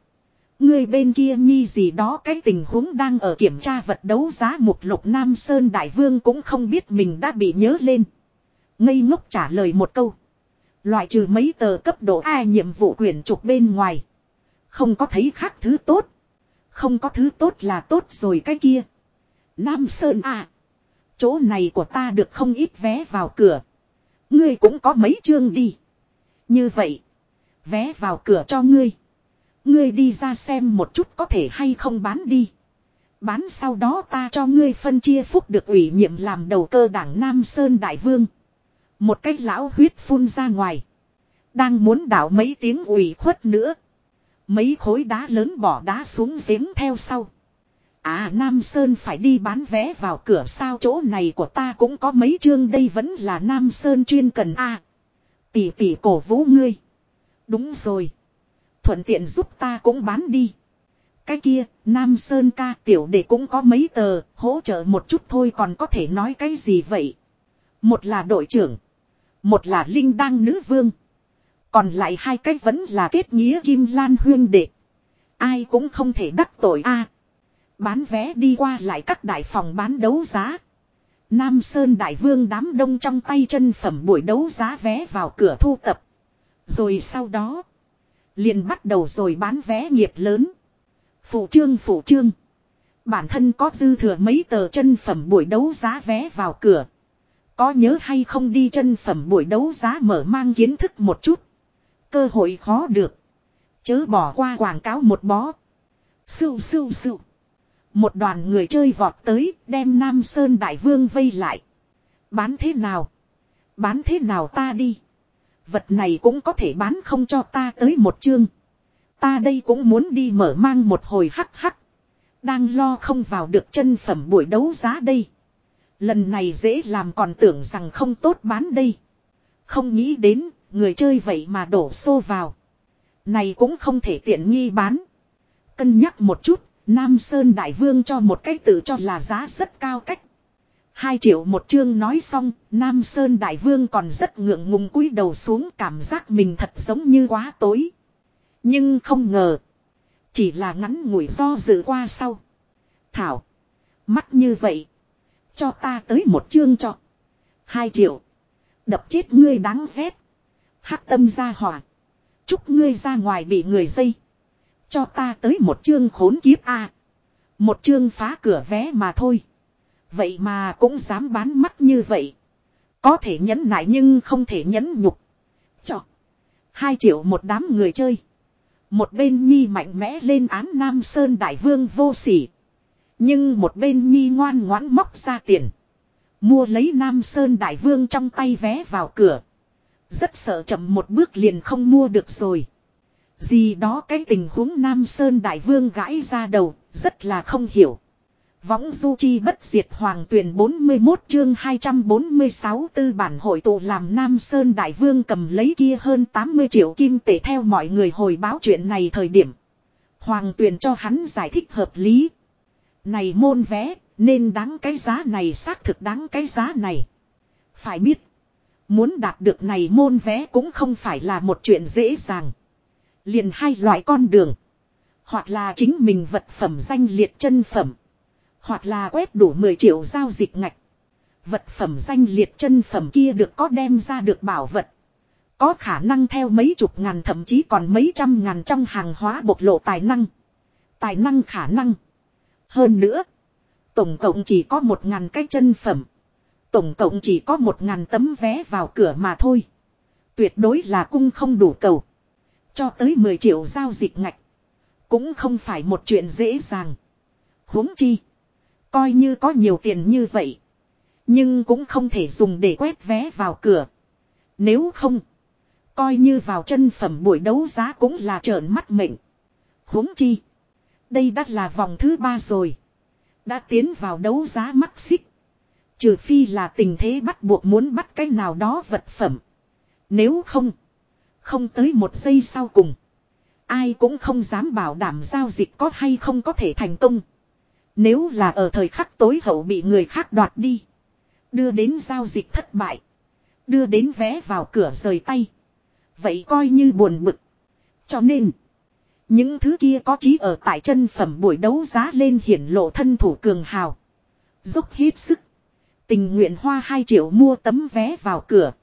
Người bên kia nhi gì đó cái tình huống đang ở kiểm tra vật đấu giá một lục Nam Sơn Đại Vương cũng không biết mình đã bị nhớ lên. Ngây ngốc trả lời một câu. Loại trừ mấy tờ cấp độ A nhiệm vụ quyển trục bên ngoài. Không có thấy khác thứ tốt. Không có thứ tốt là tốt rồi cái kia. Nam Sơn à. Chỗ này của ta được không ít vé vào cửa. Ngươi cũng có mấy chương đi. Như vậy. Vé vào cửa cho ngươi. Ngươi đi ra xem một chút có thể hay không bán đi. Bán sau đó ta cho ngươi phân chia phúc được ủy nhiệm làm đầu cơ đảng Nam Sơn Đại Vương. Một cách lão huyết phun ra ngoài. Đang muốn đảo mấy tiếng ủy khuất nữa. Mấy khối đá lớn bỏ đá xuống giếng theo sau. À Nam Sơn phải đi bán vé vào cửa sao chỗ này của ta cũng có mấy chương đây vẫn là Nam Sơn chuyên cần a à, Tỷ tỷ cổ vũ ngươi. Đúng rồi. Thuận tiện giúp ta cũng bán đi. Cái kia, Nam Sơn ca tiểu đệ cũng có mấy tờ, hỗ trợ một chút thôi còn có thể nói cái gì vậy. Một là đội trưởng. Một là Linh Đăng Nữ Vương. Còn lại hai cái vẫn là kết nghĩa Kim Lan Huyên Đệ. Ai cũng không thể đắc tội a Bán vé đi qua lại các đại phòng bán đấu giá. Nam Sơn Đại Vương đám đông trong tay chân phẩm buổi đấu giá vé vào cửa thu tập. Rồi sau đó. Liền bắt đầu rồi bán vé nghiệp lớn. Phụ trương phụ trương. Bản thân có dư thừa mấy tờ chân phẩm buổi đấu giá vé vào cửa. Có nhớ hay không đi chân phẩm buổi đấu giá mở mang kiến thức một chút. Cơ hội khó được. Chớ bỏ qua quảng cáo một bó. Sưu sưu sưu. Một đoàn người chơi vọt tới, đem Nam Sơn Đại Vương vây lại. Bán thế nào? Bán thế nào ta đi? Vật này cũng có thể bán không cho ta tới một chương. Ta đây cũng muốn đi mở mang một hồi hắc hắc. Đang lo không vào được chân phẩm buổi đấu giá đây. Lần này dễ làm còn tưởng rằng không tốt bán đây. Không nghĩ đến, người chơi vậy mà đổ xô vào. Này cũng không thể tiện nghi bán. Cân nhắc một chút, Nam Sơn Đại Vương cho một cái tự cho là giá rất cao cách. Hai triệu một chương nói xong, Nam Sơn Đại Vương còn rất ngượng ngùng cúi đầu xuống cảm giác mình thật giống như quá tối. Nhưng không ngờ. Chỉ là ngắn ngủi do dự qua sau. Thảo. Mắt như vậy. Cho ta tới một chương cho. Hai triệu. Đập chết ngươi đáng ghét. Hắc tâm ra hỏa. Chúc ngươi ra ngoài bị người dây. Cho ta tới một chương khốn kiếp a. Một chương phá cửa vé mà thôi. Vậy mà cũng dám bán mắt như vậy. Có thể nhẫn nại nhưng không thể nhẫn nhục. Cho. Hai triệu một đám người chơi. Một bên nhi mạnh mẽ lên án Nam Sơn Đại Vương vô sỉ. Nhưng một bên nhi ngoan ngoãn móc ra tiền. Mua lấy Nam Sơn Đại Vương trong tay vé vào cửa. Rất sợ chậm một bước liền không mua được rồi. Gì đó cái tình huống Nam Sơn Đại Vương gãi ra đầu, rất là không hiểu. Võng du chi bất diệt hoàng tuyển 41 chương 246 tư bản hội tụ làm Nam Sơn Đại Vương cầm lấy kia hơn 80 triệu kim tệ theo mọi người hồi báo chuyện này thời điểm. Hoàng tuyển cho hắn giải thích hợp lý. Này môn vé, nên đáng cái giá này xác thực đáng cái giá này. Phải biết, muốn đạt được này môn vé cũng không phải là một chuyện dễ dàng. Liền hai loại con đường. Hoặc là chính mình vật phẩm danh liệt chân phẩm. Hoặc là quét đủ 10 triệu giao dịch ngạch. Vật phẩm danh liệt chân phẩm kia được có đem ra được bảo vật. Có khả năng theo mấy chục ngàn thậm chí còn mấy trăm ngàn trong hàng hóa bộc lộ tài năng. Tài năng khả năng. Hơn nữa. Tổng cộng chỉ có một ngàn cái chân phẩm. Tổng cộng chỉ có một ngàn tấm vé vào cửa mà thôi. Tuyệt đối là cung không đủ cầu. Cho tới 10 triệu giao dịch ngạch. Cũng không phải một chuyện dễ dàng. huống chi. Coi như có nhiều tiền như vậy. Nhưng cũng không thể dùng để quét vé vào cửa. Nếu không. Coi như vào chân phẩm buổi đấu giá cũng là trợn mắt mệnh. huống chi. Đây đã là vòng thứ ba rồi. Đã tiến vào đấu giá mắc xích. Trừ phi là tình thế bắt buộc muốn bắt cái nào đó vật phẩm. Nếu không. Không tới một giây sau cùng. Ai cũng không dám bảo đảm giao dịch có hay không có thể thành công. Nếu là ở thời khắc tối hậu bị người khác đoạt đi. Đưa đến giao dịch thất bại. Đưa đến vé vào cửa rời tay. Vậy coi như buồn bực. Cho nên. Những thứ kia có chí ở tại chân phẩm buổi đấu giá lên hiển lộ thân thủ cường hào. Dốc hết sức. Tình nguyện hoa 2 triệu mua tấm vé vào cửa.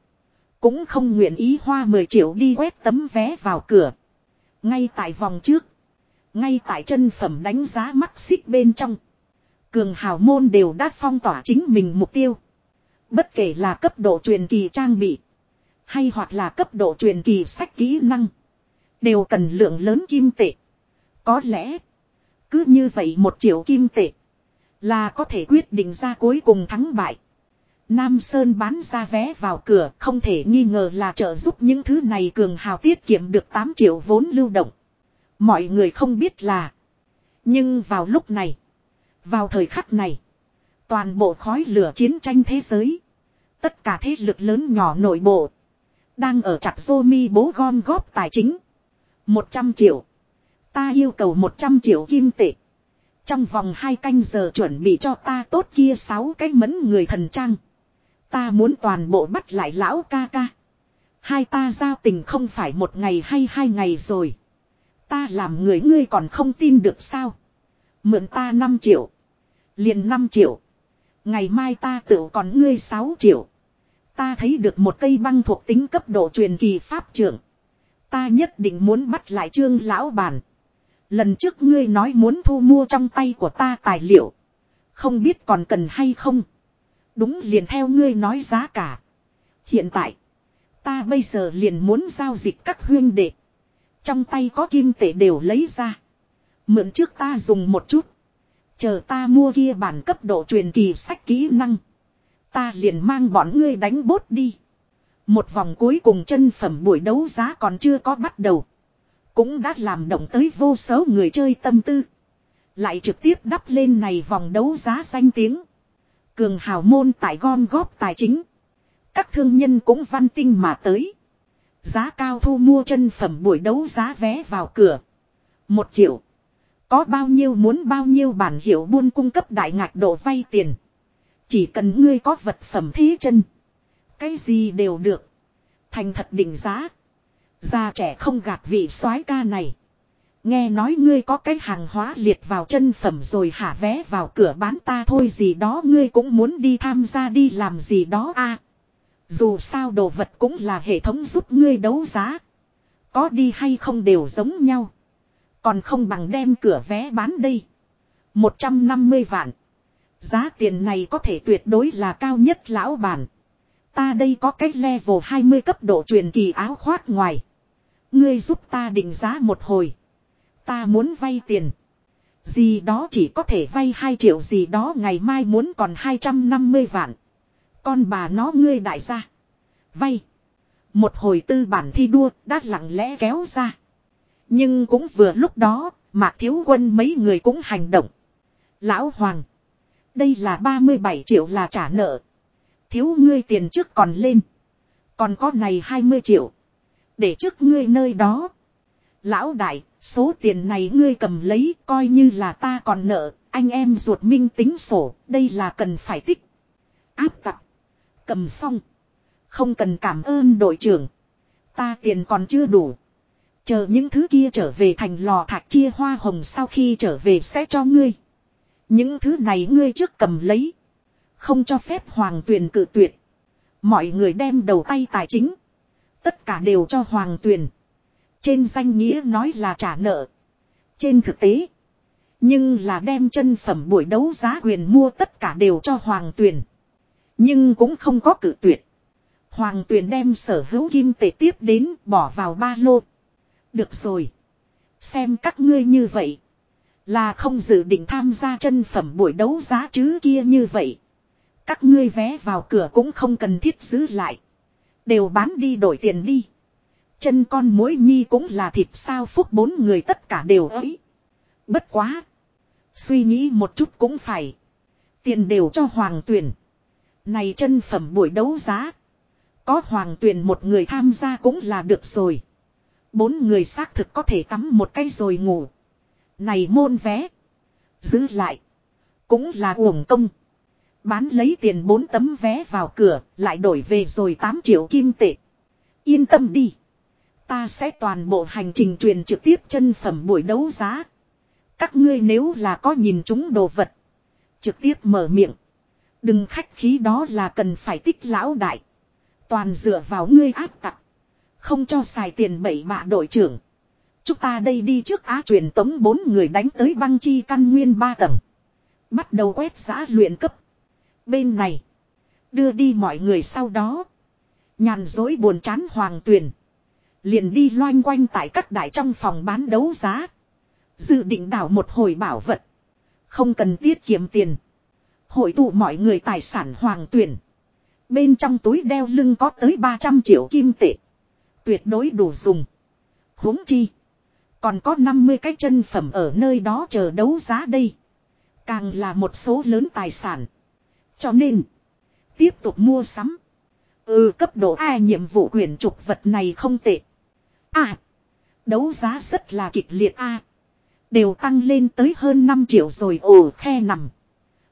Cũng không nguyện ý hoa 10 triệu đi quét tấm vé vào cửa. Ngay tại vòng trước. Ngay tại chân phẩm đánh giá mắc xích bên trong. Cường hào môn đều đã phong tỏa chính mình mục tiêu. Bất kể là cấp độ truyền kỳ trang bị. Hay hoặc là cấp độ truyền kỳ sách kỹ năng. Đều cần lượng lớn kim tệ. Có lẽ. Cứ như vậy một triệu kim tệ. Là có thể quyết định ra cuối cùng thắng bại. Nam Sơn bán ra vé vào cửa, không thể nghi ngờ là trợ giúp những thứ này cường hào tiết kiệm được 8 triệu vốn lưu động. Mọi người không biết là. Nhưng vào lúc này. Vào thời khắc này. Toàn bộ khói lửa chiến tranh thế giới. Tất cả thế lực lớn nhỏ nội bộ. Đang ở chặt dô mi bố gom góp tài chính. 100 triệu. Ta yêu cầu 100 triệu kim tệ. Trong vòng 2 canh giờ chuẩn bị cho ta tốt kia 6 cái mấn người thần trang. Ta muốn toàn bộ bắt lại lão ca ca. Hai ta giao tình không phải một ngày hay hai ngày rồi. Ta làm người ngươi còn không tin được sao. Mượn ta 5 triệu. Liền 5 triệu. Ngày mai ta tự còn ngươi 6 triệu. Ta thấy được một cây băng thuộc tính cấp độ truyền kỳ pháp trưởng. Ta nhất định muốn bắt lại trương lão bản. Lần trước ngươi nói muốn thu mua trong tay của ta tài liệu. Không biết còn cần hay không. Đúng liền theo ngươi nói giá cả. Hiện tại. Ta bây giờ liền muốn giao dịch các huyên đệ. Trong tay có kim tệ đều lấy ra. Mượn trước ta dùng một chút. Chờ ta mua kia bản cấp độ truyền kỳ sách kỹ năng. Ta liền mang bọn ngươi đánh bốt đi. Một vòng cuối cùng chân phẩm buổi đấu giá còn chưa có bắt đầu. Cũng đã làm động tới vô số người chơi tâm tư. Lại trực tiếp đắp lên này vòng đấu giá danh tiếng. Cường hào môn tại gom góp tài chính. Các thương nhân cũng văn tinh mà tới. Giá cao thu mua chân phẩm buổi đấu giá vé vào cửa. Một triệu. Có bao nhiêu muốn bao nhiêu bản hiệu buôn cung cấp đại ngạch độ vay tiền. Chỉ cần ngươi có vật phẩm thế chân. Cái gì đều được. Thành thật định giá. Già trẻ không gạt vị soái ca này. Nghe nói ngươi có cái hàng hóa liệt vào chân phẩm rồi hả vé vào cửa bán ta thôi gì đó ngươi cũng muốn đi tham gia đi làm gì đó a Dù sao đồ vật cũng là hệ thống giúp ngươi đấu giá. Có đi hay không đều giống nhau. Còn không bằng đem cửa vé bán đây. 150 vạn. Giá tiền này có thể tuyệt đối là cao nhất lão bản. Ta đây có cách level 20 cấp độ truyền kỳ áo khoác ngoài. Ngươi giúp ta định giá một hồi. Ta muốn vay tiền. Gì đó chỉ có thể vay 2 triệu gì đó ngày mai muốn còn 250 vạn. Con bà nó ngươi đại gia. Vay. Một hồi tư bản thi đua đã lặng lẽ kéo ra. Nhưng cũng vừa lúc đó, Mạc Thiếu Quân mấy người cũng hành động. Lão Hoàng. Đây là 37 triệu là trả nợ. Thiếu ngươi tiền trước còn lên. Còn có này 20 triệu. Để trước ngươi nơi đó. Lão đại, số tiền này ngươi cầm lấy coi như là ta còn nợ. Anh em ruột minh tính sổ, đây là cần phải tích. Áp tặc. Cầm xong. Không cần cảm ơn đội trưởng. Ta tiền còn chưa đủ. Chờ những thứ kia trở về thành lò thạch chia hoa hồng sau khi trở về sẽ cho ngươi. Những thứ này ngươi trước cầm lấy. Không cho phép hoàng tuyền cự tuyệt. Mọi người đem đầu tay tài chính. Tất cả đều cho hoàng tuyền. Trên danh nghĩa nói là trả nợ. Trên thực tế. Nhưng là đem chân phẩm buổi đấu giá quyền mua tất cả đều cho hoàng tuyền. Nhưng cũng không có cự tuyệt. Hoàng tuyền đem sở hữu kim tệ tiếp đến bỏ vào ba lô. Được rồi. Xem các ngươi như vậy. Là không dự định tham gia chân phẩm buổi đấu giá chứ kia như vậy. Các ngươi vé vào cửa cũng không cần thiết giữ lại. Đều bán đi đổi tiền đi. Chân con mối nhi cũng là thịt sao phúc bốn người tất cả đều ấy. Bất quá. Suy nghĩ một chút cũng phải. Tiền đều cho hoàng tuyển. Này chân phẩm buổi đấu giá. Có hoàng tuyển một người tham gia cũng là được rồi. Bốn người xác thực có thể tắm một cái rồi ngủ. Này môn vé. Giữ lại. Cũng là uổng công. Bán lấy tiền bốn tấm vé vào cửa. Lại đổi về rồi 8 triệu kim tệ. Yên tâm đi. Ta sẽ toàn bộ hành trình truyền trực tiếp chân phẩm buổi đấu giá. Các ngươi nếu là có nhìn chúng đồ vật. Trực tiếp mở miệng. Đừng khách khí đó là cần phải tích lão đại. Toàn dựa vào ngươi áp tặc. Không cho xài tiền bảy bạ đội trưởng. Chúng ta đây đi trước á truyền tống bốn người đánh tới băng chi căn nguyên ba tầng. Bắt đầu quét xã luyện cấp. Bên này. Đưa đi mọi người sau đó. Nhàn dối buồn chán hoàng tuyền. Liền đi loanh quanh tại các đại trong phòng bán đấu giá. Dự định đảo một hồi bảo vật. Không cần tiết kiệm tiền. Hội tụ mọi người tài sản hoàng tuyển. Bên trong túi đeo lưng có tới 300 triệu kim tệ. Tuyệt đối đủ dùng. huống chi. Còn có 50 cái chân phẩm ở nơi đó chờ đấu giá đây. Càng là một số lớn tài sản. Cho nên. Tiếp tục mua sắm. Ừ cấp độ A nhiệm vụ quyển trục vật này không tệ. À. Đấu giá rất là kịch liệt A. Đều tăng lên tới hơn 5 triệu rồi, ồ, khe nằm.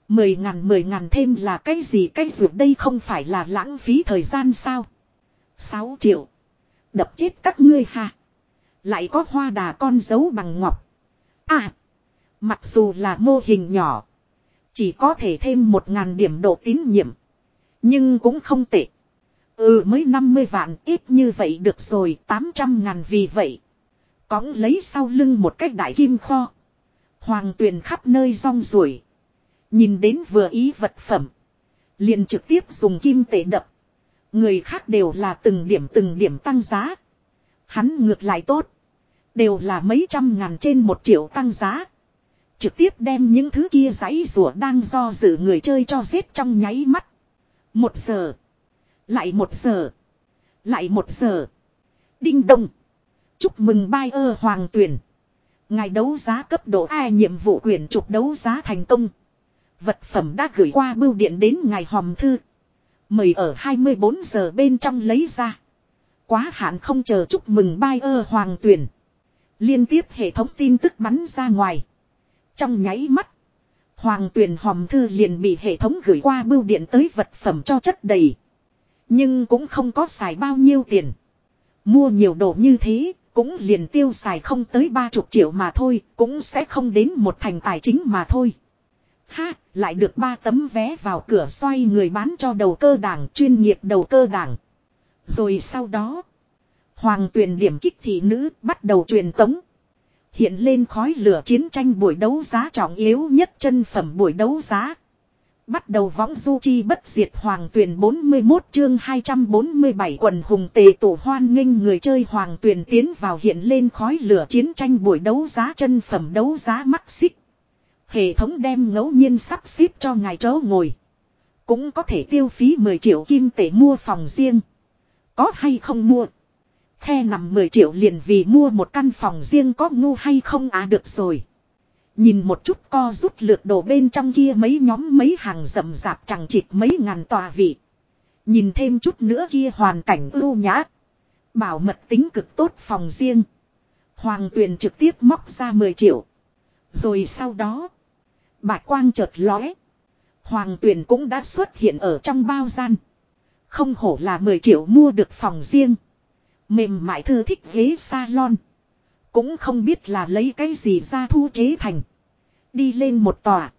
Mười ngàn mười ngàn thêm là cái gì, cái ruột đây không phải là lãng phí thời gian sao. 6 triệu. Đập chết các ngươi ha. Lại có hoa đà con dấu bằng ngọc. À. Mặc dù là mô hình nhỏ. Chỉ có thể thêm một ngàn điểm độ tín nhiệm. Nhưng cũng không tệ. Ừ mới 50 vạn, ít như vậy được rồi 800 ngàn vì vậy. Cóng lấy sau lưng một cách đại kim kho. Hoàng tuyền khắp nơi rong ruổi. Nhìn đến vừa ý vật phẩm. liền trực tiếp dùng kim tệ đập. Người khác đều là từng điểm từng điểm tăng giá. Hắn ngược lại tốt. Đều là mấy trăm ngàn trên một triệu tăng giá. Trực tiếp đem những thứ kia giấy rùa đang do dự người chơi cho giết trong nháy mắt. Một giờ. Lại một giờ. Lại một giờ. Đinh đông. Chúc mừng bai ơ hoàng tuyển. ngài đấu giá cấp độ A nhiệm vụ quyền trục đấu giá thành công. Vật phẩm đã gửi qua bưu điện đến ngài hòm thư. Mời ở 24 giờ bên trong lấy ra. Quá hạn không chờ chúc mừng bai ơ hoàng tuyển. Liên tiếp hệ thống tin tức bắn ra ngoài. Trong nháy mắt. Hoàng tuyển hòm thư liền bị hệ thống gửi qua bưu điện tới vật phẩm cho chất đầy. Nhưng cũng không có xài bao nhiêu tiền. Mua nhiều đồ như thế, cũng liền tiêu xài không tới ba chục triệu mà thôi, cũng sẽ không đến một thành tài chính mà thôi. Ha, lại được ba tấm vé vào cửa xoay người bán cho đầu cơ đảng chuyên nghiệp đầu cơ đảng. Rồi sau đó, hoàng tuyển điểm kích thị nữ bắt đầu truyền tống. Hiện lên khói lửa chiến tranh buổi đấu giá trọng yếu nhất chân phẩm buổi đấu giá. Bắt đầu võng du chi bất diệt hoàng tuyển 41 chương 247 quần hùng tề tổ hoan nghênh người chơi hoàng tuyển tiến vào hiện lên khói lửa chiến tranh buổi đấu giá chân phẩm đấu giá mắc xích. Hệ thống đem ngẫu nhiên sắp xếp cho ngài chỗ ngồi. Cũng có thể tiêu phí 10 triệu kim tệ mua phòng riêng. Có hay không mua? The nằm 10 triệu liền vì mua một căn phòng riêng có ngu hay không à được rồi. Nhìn một chút co rút lượt đổ bên trong kia mấy nhóm mấy hàng rậm rạp chẳng chịt mấy ngàn tòa vị. Nhìn thêm chút nữa kia hoàn cảnh ưu nhã. Bảo mật tính cực tốt phòng riêng. Hoàng tuyền trực tiếp móc ra 10 triệu. Rồi sau đó. Bạch quang chợt lóe. Hoàng tuyền cũng đã xuất hiện ở trong bao gian. Không hổ là 10 triệu mua được phòng riêng. Mềm mại thư thích ghế salon. Cũng không biết là lấy cái gì ra thu chế thành. Đi lên một tòa.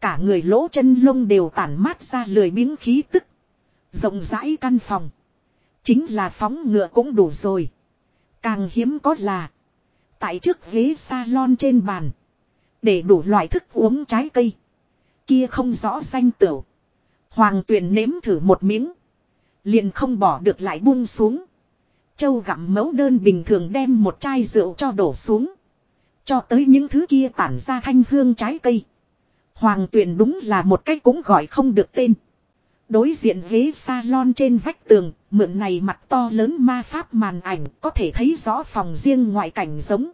Cả người lỗ chân lông đều tản mát ra lười biếng khí tức. Rộng rãi căn phòng. Chính là phóng ngựa cũng đủ rồi. Càng hiếm có là. Tại trước ghế salon trên bàn. Để đủ loại thức uống trái cây. Kia không rõ danh tửu. Hoàng tuyền nếm thử một miếng. Liền không bỏ được lại buông xuống. Châu gặm mẫu đơn bình thường đem một chai rượu cho đổ xuống. Cho tới những thứ kia tản ra thanh hương trái cây. Hoàng tuyền đúng là một cách cũng gọi không được tên. Đối diện ghế salon trên vách tường, mượn này mặt to lớn ma pháp màn ảnh có thể thấy rõ phòng riêng ngoại cảnh giống.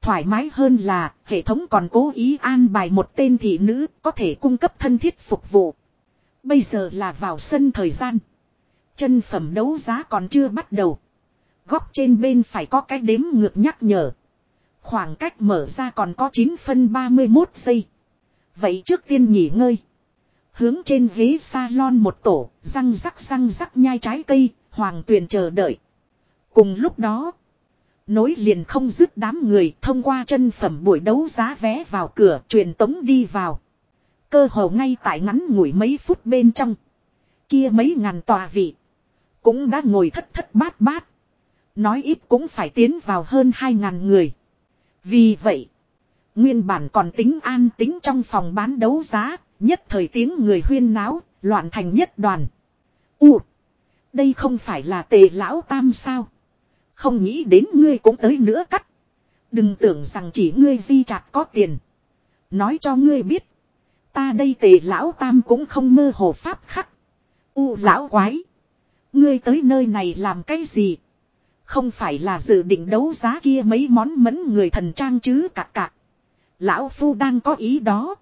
Thoải mái hơn là hệ thống còn cố ý an bài một tên thị nữ có thể cung cấp thân thiết phục vụ. Bây giờ là vào sân thời gian. Chân phẩm đấu giá còn chưa bắt đầu. Góc trên bên phải có cái đếm ngược nhắc nhở. Khoảng cách mở ra còn có 9 phân 31 giây. Vậy trước tiên nghỉ ngơi. Hướng trên ghế salon một tổ, răng rắc răng rắc nhai trái cây, hoàng tuyền chờ đợi. Cùng lúc đó, nối liền không dứt đám người thông qua chân phẩm buổi đấu giá vé vào cửa truyền tống đi vào. Cơ hồ ngay tại ngắn ngủi mấy phút bên trong. Kia mấy ngàn tòa vị. Cũng đã ngồi thất thất bát bát. Nói ít cũng phải tiến vào hơn hai ngàn người. Vì vậy, nguyên bản còn tính an tính trong phòng bán đấu giá, nhất thời tiếng người huyên náo, loạn thành nhất đoàn. U, đây không phải là tề lão tam sao? Không nghĩ đến ngươi cũng tới nữa cắt. Đừng tưởng rằng chỉ ngươi di chặt có tiền. Nói cho ngươi biết. Ta đây tề lão tam cũng không mơ hồ pháp khắc. U lão quái. Ngươi tới nơi này làm cái gì? Không phải là dự định đấu giá kia mấy món mẫn người thần trang chứ cạc cạc. Lão Phu đang có ý đó.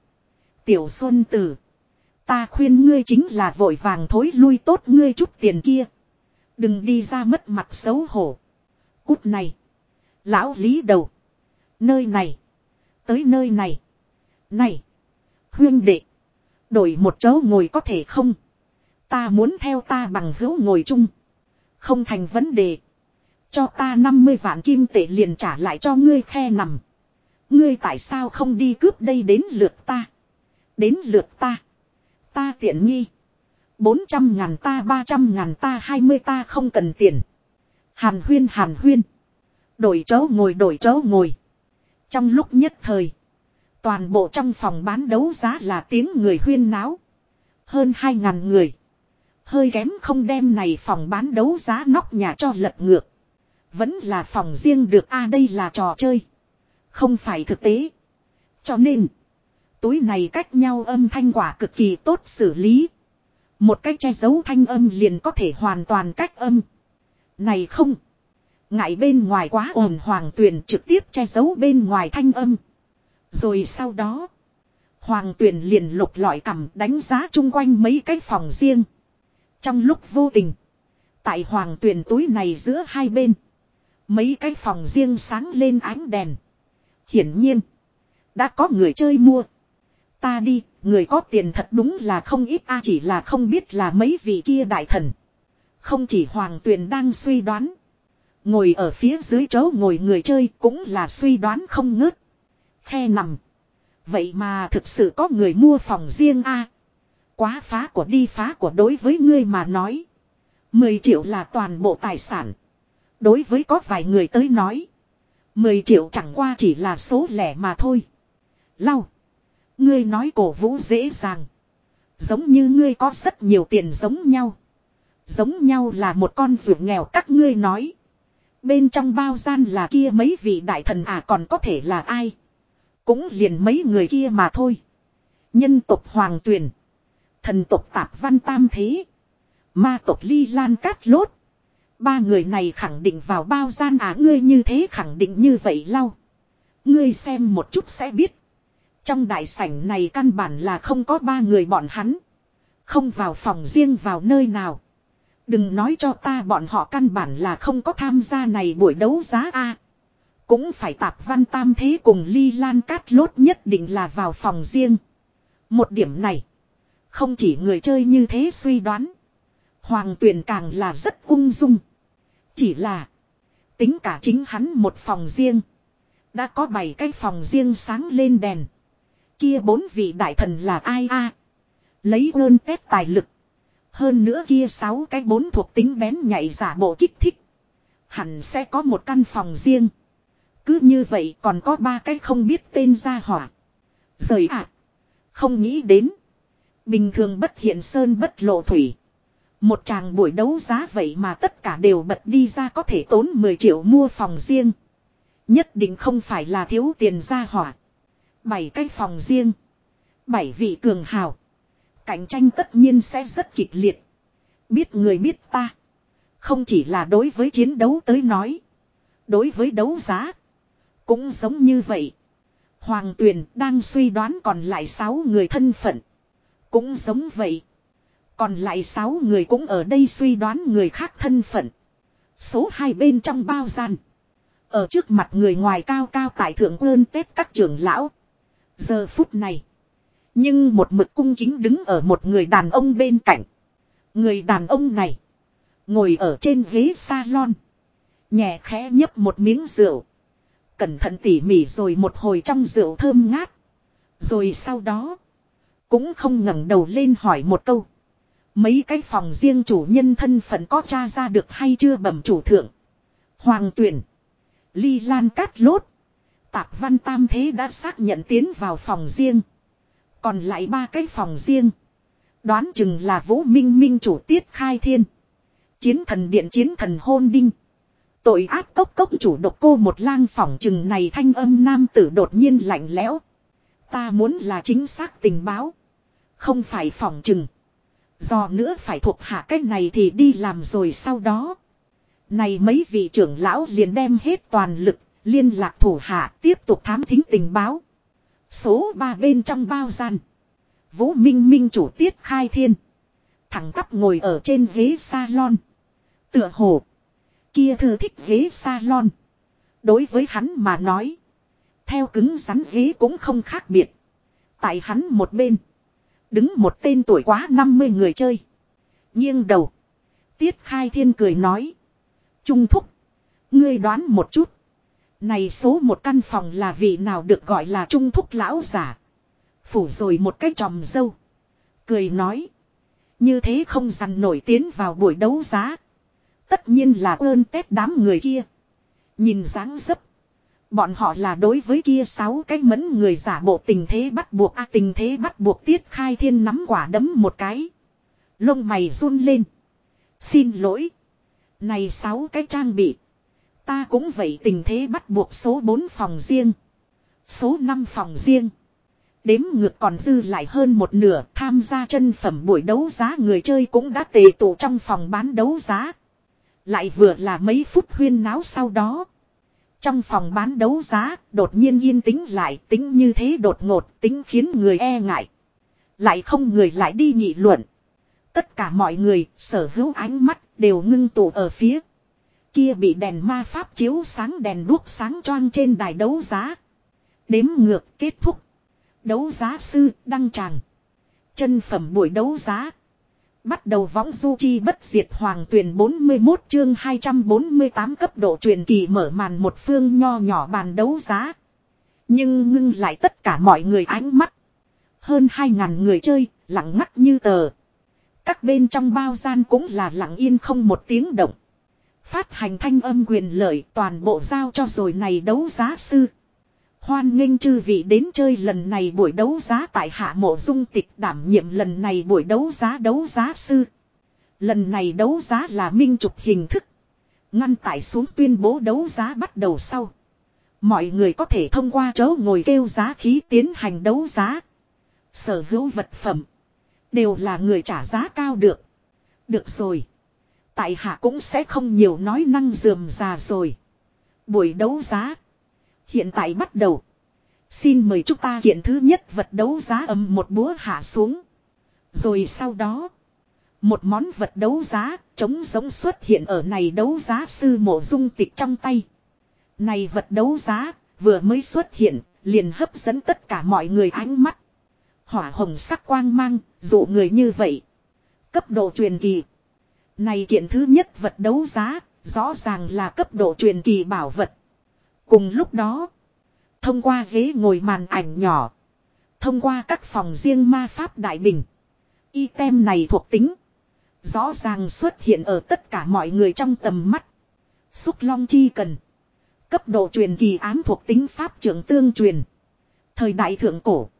Tiểu Xuân Tử. Ta khuyên ngươi chính là vội vàng thối lui tốt ngươi chút tiền kia. Đừng đi ra mất mặt xấu hổ. Cút này. Lão Lý đầu. Nơi này. Tới nơi này. Này. Huyên đệ. Đổi một chỗ ngồi có thể không? Ta muốn theo ta bằng hữu ngồi chung. Không thành vấn đề. Cho ta 50 vạn kim tệ liền trả lại cho ngươi khe nằm. Ngươi tại sao không đi cướp đây đến lượt ta? Đến lượt ta. Ta tiện nghi. 400 ngàn ta 300 ngàn ta 20 ta không cần tiền. Hàn huyên hàn huyên. Đổi chỗ ngồi, đổi chỗ ngồi. Trong lúc nhất thời. Toàn bộ trong phòng bán đấu giá là tiếng người huyên náo. Hơn 2 ngàn người. Hơi kém không đem này phòng bán đấu giá nóc nhà cho lật ngược. Vẫn là phòng riêng được, a, đây là trò chơi. Không phải thực tế. Cho nên. Túi này cách nhau âm thanh quả cực kỳ tốt xử lý. Một cách che giấu thanh âm liền có thể hoàn toàn cách âm. Này không. Ngại bên ngoài quá ồn hoàng tuyền trực tiếp che giấu bên ngoài thanh âm. Rồi sau đó. Hoàng tuyền liền lục lọi cầm đánh giá chung quanh mấy cái phòng riêng. Trong lúc vô tình. Tại hoàng tuyền túi này giữa hai bên. Mấy cái phòng riêng sáng lên ánh đèn. Hiển nhiên. Đã có người chơi mua. Ta đi, người có tiền thật đúng là không ít a chỉ là không biết là mấy vị kia đại thần. Không chỉ Hoàng Tuyền đang suy đoán. Ngồi ở phía dưới chỗ ngồi người chơi cũng là suy đoán không ngớt. Khe nằm. Vậy mà thực sự có người mua phòng riêng a Quá phá của đi phá của đối với ngươi mà nói. 10 triệu là toàn bộ tài sản. Đối với có vài người tới nói. 10 triệu chẳng qua chỉ là số lẻ mà thôi. Lau. Ngươi nói cổ vũ dễ dàng. Giống như ngươi có rất nhiều tiền giống nhau. Giống nhau là một con ruột nghèo các ngươi nói. Bên trong bao gian là kia mấy vị đại thần à còn có thể là ai. Cũng liền mấy người kia mà thôi. Nhân tộc Hoàng Tuyền. Thần tộc Tạp Văn Tam Thế. Ma tộc Ly Lan Cát Lốt. Ba người này khẳng định vào bao gian à ngươi như thế khẳng định như vậy lau. Ngươi xem một chút sẽ biết. Trong đại sảnh này căn bản là không có ba người bọn hắn. Không vào phòng riêng vào nơi nào. Đừng nói cho ta bọn họ căn bản là không có tham gia này buổi đấu giá a Cũng phải tạp văn tam thế cùng ly lan cát lốt nhất định là vào phòng riêng. Một điểm này. Không chỉ người chơi như thế suy đoán. Hoàng tuyển càng là rất ung dung. Chỉ là. Tính cả chính hắn một phòng riêng. Đã có bảy cái phòng riêng sáng lên đèn. Kia bốn vị đại thần là ai a Lấy ơn tết tài lực. Hơn nữa kia sáu cái bốn thuộc tính bén nhạy giả bộ kích thích. Hẳn sẽ có một căn phòng riêng. Cứ như vậy còn có ba cái không biết tên ra hỏa. Rời ạ. không nghĩ đến. Bình thường bất hiện sơn bất lộ thủy. Một chàng buổi đấu giá vậy mà tất cả đều bật đi ra có thể tốn 10 triệu mua phòng riêng. Nhất định không phải là thiếu tiền ra hỏa. Bảy cái phòng riêng. Bảy vị cường hào. Cạnh tranh tất nhiên sẽ rất kịch liệt. Biết người biết ta. Không chỉ là đối với chiến đấu tới nói. Đối với đấu giá. Cũng giống như vậy. Hoàng Tuyền đang suy đoán còn lại 6 người thân phận. Cũng giống vậy. Còn lại 6 người cũng ở đây suy đoán người khác thân phận. Số hai bên trong bao gian. Ở trước mặt người ngoài cao cao tại thượng ơn tết các trưởng lão. Giờ phút này. Nhưng một mực cung chính đứng ở một người đàn ông bên cạnh. Người đàn ông này. Ngồi ở trên ghế salon. Nhẹ khẽ nhấp một miếng rượu. Cẩn thận tỉ mỉ rồi một hồi trong rượu thơm ngát. Rồi sau đó. Cũng không ngẩng đầu lên hỏi một câu. Mấy cái phòng riêng chủ nhân thân phận có tra ra được hay chưa bẩm chủ thượng. Hoàng tuyển. Ly Lan Cát Lốt. Tạp Văn Tam Thế đã xác nhận tiến vào phòng riêng. Còn lại ba cái phòng riêng. Đoán chừng là Vũ Minh Minh chủ tiết khai thiên. Chiến thần điện chiến thần hôn đinh. Tội ác cốc cốc chủ độc cô một lang phòng chừng này thanh âm nam tử đột nhiên lạnh lẽo. Ta muốn là chính xác tình báo. Không phải phòng chừng. Do nữa phải thuộc hạ cách này thì đi làm rồi sau đó. Này mấy vị trưởng lão liền đem hết toàn lực, liên lạc thủ hạ tiếp tục thám thính tình báo. Số ba bên trong bao gian. Vũ Minh Minh chủ tiết khai thiên. Thẳng tắp ngồi ở trên ghế salon. Tựa hồ. Kia thư thích ghế salon. Đối với hắn mà nói. Theo cứng rắn ghế cũng không khác biệt. Tại hắn một bên. Đứng một tên tuổi quá 50 người chơi. Nghiêng đầu. Tiết khai thiên cười nói. Trung thúc. Ngươi đoán một chút. Này số một căn phòng là vị nào được gọi là trung thúc lão giả. Phủ rồi một cái tròm dâu. Cười nói. Như thế không dằn nổi tiến vào buổi đấu giá. Tất nhiên là ơn tết đám người kia. Nhìn dáng dấp. Bọn họ là đối với kia sáu cái mẫn người giả bộ tình thế bắt buộc a tình thế bắt buộc tiết khai thiên nắm quả đấm một cái. Lông mày run lên. Xin lỗi. Này sáu cái trang bị. Ta cũng vậy tình thế bắt buộc số 4 phòng riêng. Số 5 phòng riêng. Đếm ngược còn dư lại hơn một nửa tham gia chân phẩm buổi đấu giá người chơi cũng đã tề tụ trong phòng bán đấu giá. Lại vừa là mấy phút huyên náo sau đó. Trong phòng bán đấu giá, đột nhiên yên tĩnh lại, tính như thế đột ngột, tính khiến người e ngại. Lại không người lại đi nghị luận. Tất cả mọi người, sở hữu ánh mắt, đều ngưng tụ ở phía. Kia bị đèn ma pháp chiếu sáng đèn đuốc sáng choang trên đài đấu giá. Đếm ngược kết thúc. Đấu giá sư đăng tràng. Chân phẩm buổi đấu giá. Bắt đầu võng du chi bất diệt hoàng tuyển 41 chương 248 cấp độ truyền kỳ mở màn một phương nho nhỏ bàn đấu giá. Nhưng ngưng lại tất cả mọi người ánh mắt. Hơn 2.000 người chơi, lặng ngắt như tờ. Các bên trong bao gian cũng là lặng yên không một tiếng động. Phát hành thanh âm quyền lợi toàn bộ giao cho rồi này đấu giá sư. Hoan nghênh chư vị đến chơi lần này buổi đấu giá tại hạ mộ dung tịch, đảm nhiệm lần này buổi đấu giá đấu giá sư. Lần này đấu giá là minh trục hình thức. Ngăn tải xuống tuyên bố đấu giá bắt đầu sau. Mọi người có thể thông qua chỗ ngồi kêu giá khí tiến hành đấu giá. Sở hữu vật phẩm. Đều là người trả giá cao được. Được rồi. Tại hạ cũng sẽ không nhiều nói năng dườm già rồi. Buổi đấu giá. Hiện tại bắt đầu. Xin mời chúng ta kiện thứ nhất vật đấu giá ầm một búa hạ xuống. Rồi sau đó. Một món vật đấu giá trống giống xuất hiện ở này đấu giá sư mộ dung tịch trong tay. Này vật đấu giá vừa mới xuất hiện, liền hấp dẫn tất cả mọi người ánh mắt. Hỏa hồng sắc quang mang, dụ người như vậy. Cấp độ truyền kỳ. Này kiện thứ nhất vật đấu giá, rõ ràng là cấp độ truyền kỳ bảo vật. Cùng lúc đó. Thông qua ghế ngồi màn ảnh nhỏ. Thông qua các phòng riêng ma pháp đại bình. Item này thuộc tính. Rõ ràng xuất hiện ở tất cả mọi người trong tầm mắt. Xúc long chi cần. Cấp độ truyền kỳ ám thuộc tính pháp trưởng tương truyền. Thời đại thượng cổ.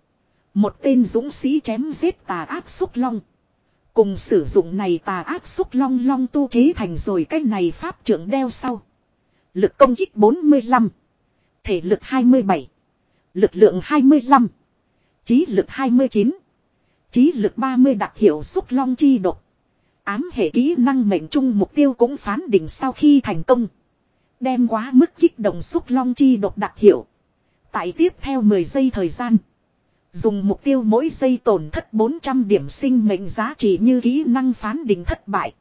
Một tên dũng sĩ chém giết tà ác xúc long. Cùng sử dụng này tà ác xúc long long tu chế thành rồi cái này pháp trưởng đeo sau. Lực công kích 45. Thể lực 27. Lực lượng 25. Trí lực 29. Trí lực 30 đặc hiệu xúc long chi độc. Ám hệ kỹ năng mệnh trung mục tiêu cũng phán định sau khi thành công. Đem quá mức kích động xúc long chi độc đặc hiệu. Tại tiếp theo 10 giây thời gian. Dùng mục tiêu mỗi giây tổn thất 400 điểm sinh mệnh giá trị như kỹ năng phán định thất bại.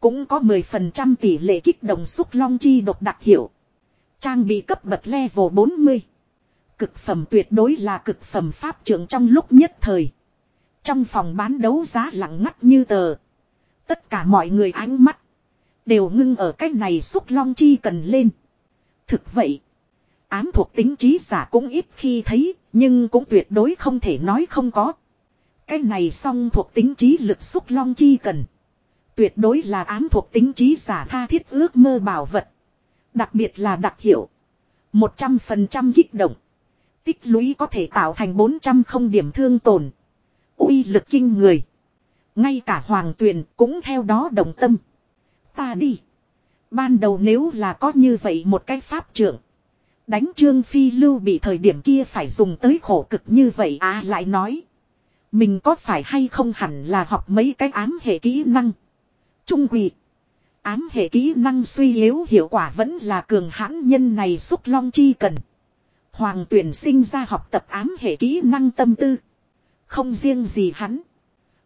Cũng có 10% tỷ lệ kích động xúc long chi độc đặc hiệu. Trang bị cấp bậc level 40. Cực phẩm tuyệt đối là cực phẩm pháp trưởng trong lúc nhất thời. Trong phòng bán đấu giá lặng ngắt như tờ. Tất cả mọi người ánh mắt. Đều ngưng ở cách này xúc long chi cần lên. Thực vậy. Ám thuộc tính trí giả cũng ít khi thấy. Nhưng cũng tuyệt đối không thể nói không có. Cái này song thuộc tính trí lực xúc long chi cần. Tuyệt đối là ám thuộc tính trí giả tha thiết ước mơ bảo vật. Đặc biệt là đặc hiệu. 100% kích động. Tích lũy có thể tạo thành 400 không điểm thương tổn. uy lực kinh người. Ngay cả hoàng tuyền cũng theo đó đồng tâm. Ta đi. Ban đầu nếu là có như vậy một cái pháp trưởng. Đánh trương phi lưu bị thời điểm kia phải dùng tới khổ cực như vậy à lại nói. Mình có phải hay không hẳn là học mấy cái ám hệ kỹ năng. Trung quỷ. Ám hệ kỹ năng suy yếu hiệu quả vẫn là cường hãn nhân này xúc long chi cần. Hoàng tuyển sinh ra học tập ám hệ kỹ năng tâm tư. Không riêng gì hắn.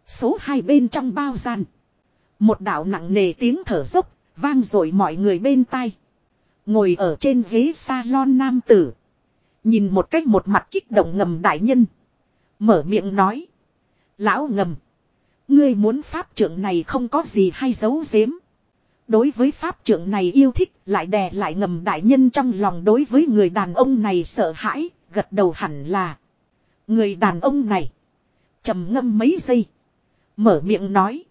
Số hai bên trong bao gian. Một đạo nặng nề tiếng thở dốc, vang rồi mọi người bên tai. Ngồi ở trên ghế salon nam tử. Nhìn một cách một mặt kích động ngầm đại nhân. Mở miệng nói. Lão ngầm. Ngươi muốn pháp trưởng này không có gì hay giấu giếm. Đối với pháp trưởng này yêu thích lại đè lại ngầm đại nhân trong lòng đối với người đàn ông này sợ hãi, gật đầu hẳn là. Người đàn ông này. trầm ngâm mấy giây. Mở miệng nói.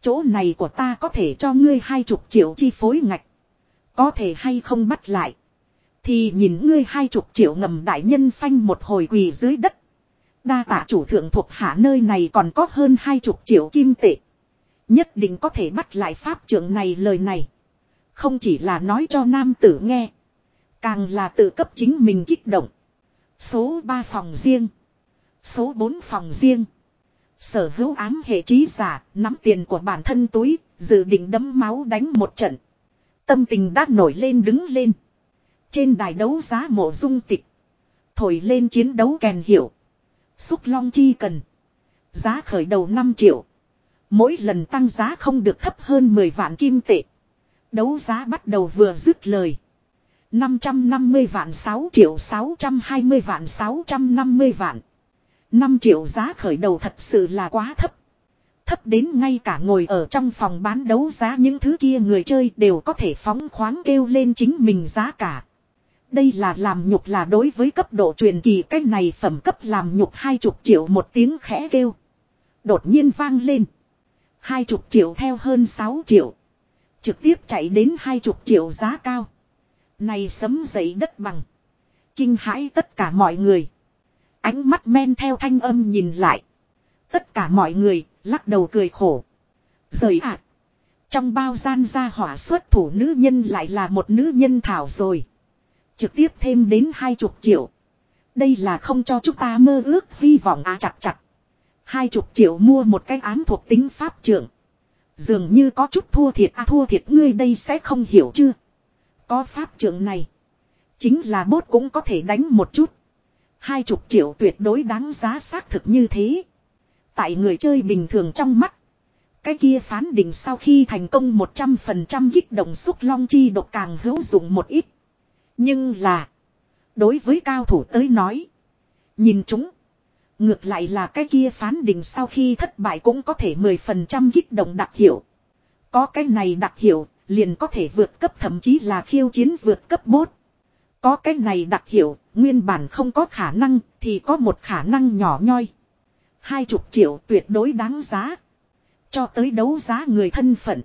Chỗ này của ta có thể cho ngươi hai chục triệu chi phối ngạch. Có thể hay không bắt lại. Thì nhìn ngươi hai chục triệu ngầm đại nhân phanh một hồi quỳ dưới đất. Đa tạ chủ thượng thuộc hạ nơi này còn có hơn hai chục triệu kim tệ. Nhất định có thể bắt lại pháp trưởng này lời này. Không chỉ là nói cho nam tử nghe. Càng là tự cấp chính mình kích động. Số 3 phòng riêng. Số 4 phòng riêng. Sở hữu ám hệ trí giả, nắm tiền của bản thân túi, dự định đấm máu đánh một trận. Tâm tình đã nổi lên đứng lên. Trên đài đấu giá mộ dung tịch. Thổi lên chiến đấu kèn hiệu. Xúc long chi cần. Giá khởi đầu 5 triệu. Mỗi lần tăng giá không được thấp hơn 10 vạn kim tệ. Đấu giá bắt đầu vừa dứt lời. 550 vạn 6 triệu 620 vạn 650 vạn. 5 triệu giá khởi đầu thật sự là quá thấp. Thấp đến ngay cả ngồi ở trong phòng bán đấu giá những thứ kia người chơi đều có thể phóng khoáng kêu lên chính mình giá cả. Đây là làm nhục là đối với cấp độ truyền kỳ cách này phẩm cấp làm nhục hai chục triệu một tiếng khẽ kêu. Đột nhiên vang lên. Hai chục triệu theo hơn 6 triệu. Trực tiếp chạy đến hai chục triệu giá cao. Này sấm dậy đất bằng. Kinh hãi tất cả mọi người. Ánh mắt men theo thanh âm nhìn lại. Tất cả mọi người lắc đầu cười khổ. Rời ạ. Trong bao gian ra hỏa xuất thủ nữ nhân lại là một nữ nhân thảo rồi. Trực tiếp thêm đến hai chục triệu. Đây là không cho chúng ta mơ ước, hy vọng à chặt chặt. Hai chục triệu mua một cái án thuộc tính pháp trưởng. Dường như có chút thua thiệt à thua thiệt, ngươi đây sẽ không hiểu chưa. Có pháp trưởng này. Chính là bốt cũng có thể đánh một chút. Hai chục triệu tuyệt đối đáng giá xác thực như thế. Tại người chơi bình thường trong mắt. Cái kia phán định sau khi thành công 100% kích động xúc long chi độc càng hữu dụng một ít. Nhưng là. Đối với cao thủ tới nói. Nhìn chúng. Ngược lại là cái kia phán định sau khi thất bại cũng có thể 10% kích động đặc hiệu. Có cái này đặc hiệu, liền có thể vượt cấp thậm chí là khiêu chiến vượt cấp bốt. Có cái này đặc hiệu, nguyên bản không có khả năng, thì có một khả năng nhỏ nhoi. Hai chục triệu tuyệt đối đáng giá. Cho tới đấu giá người thân phận.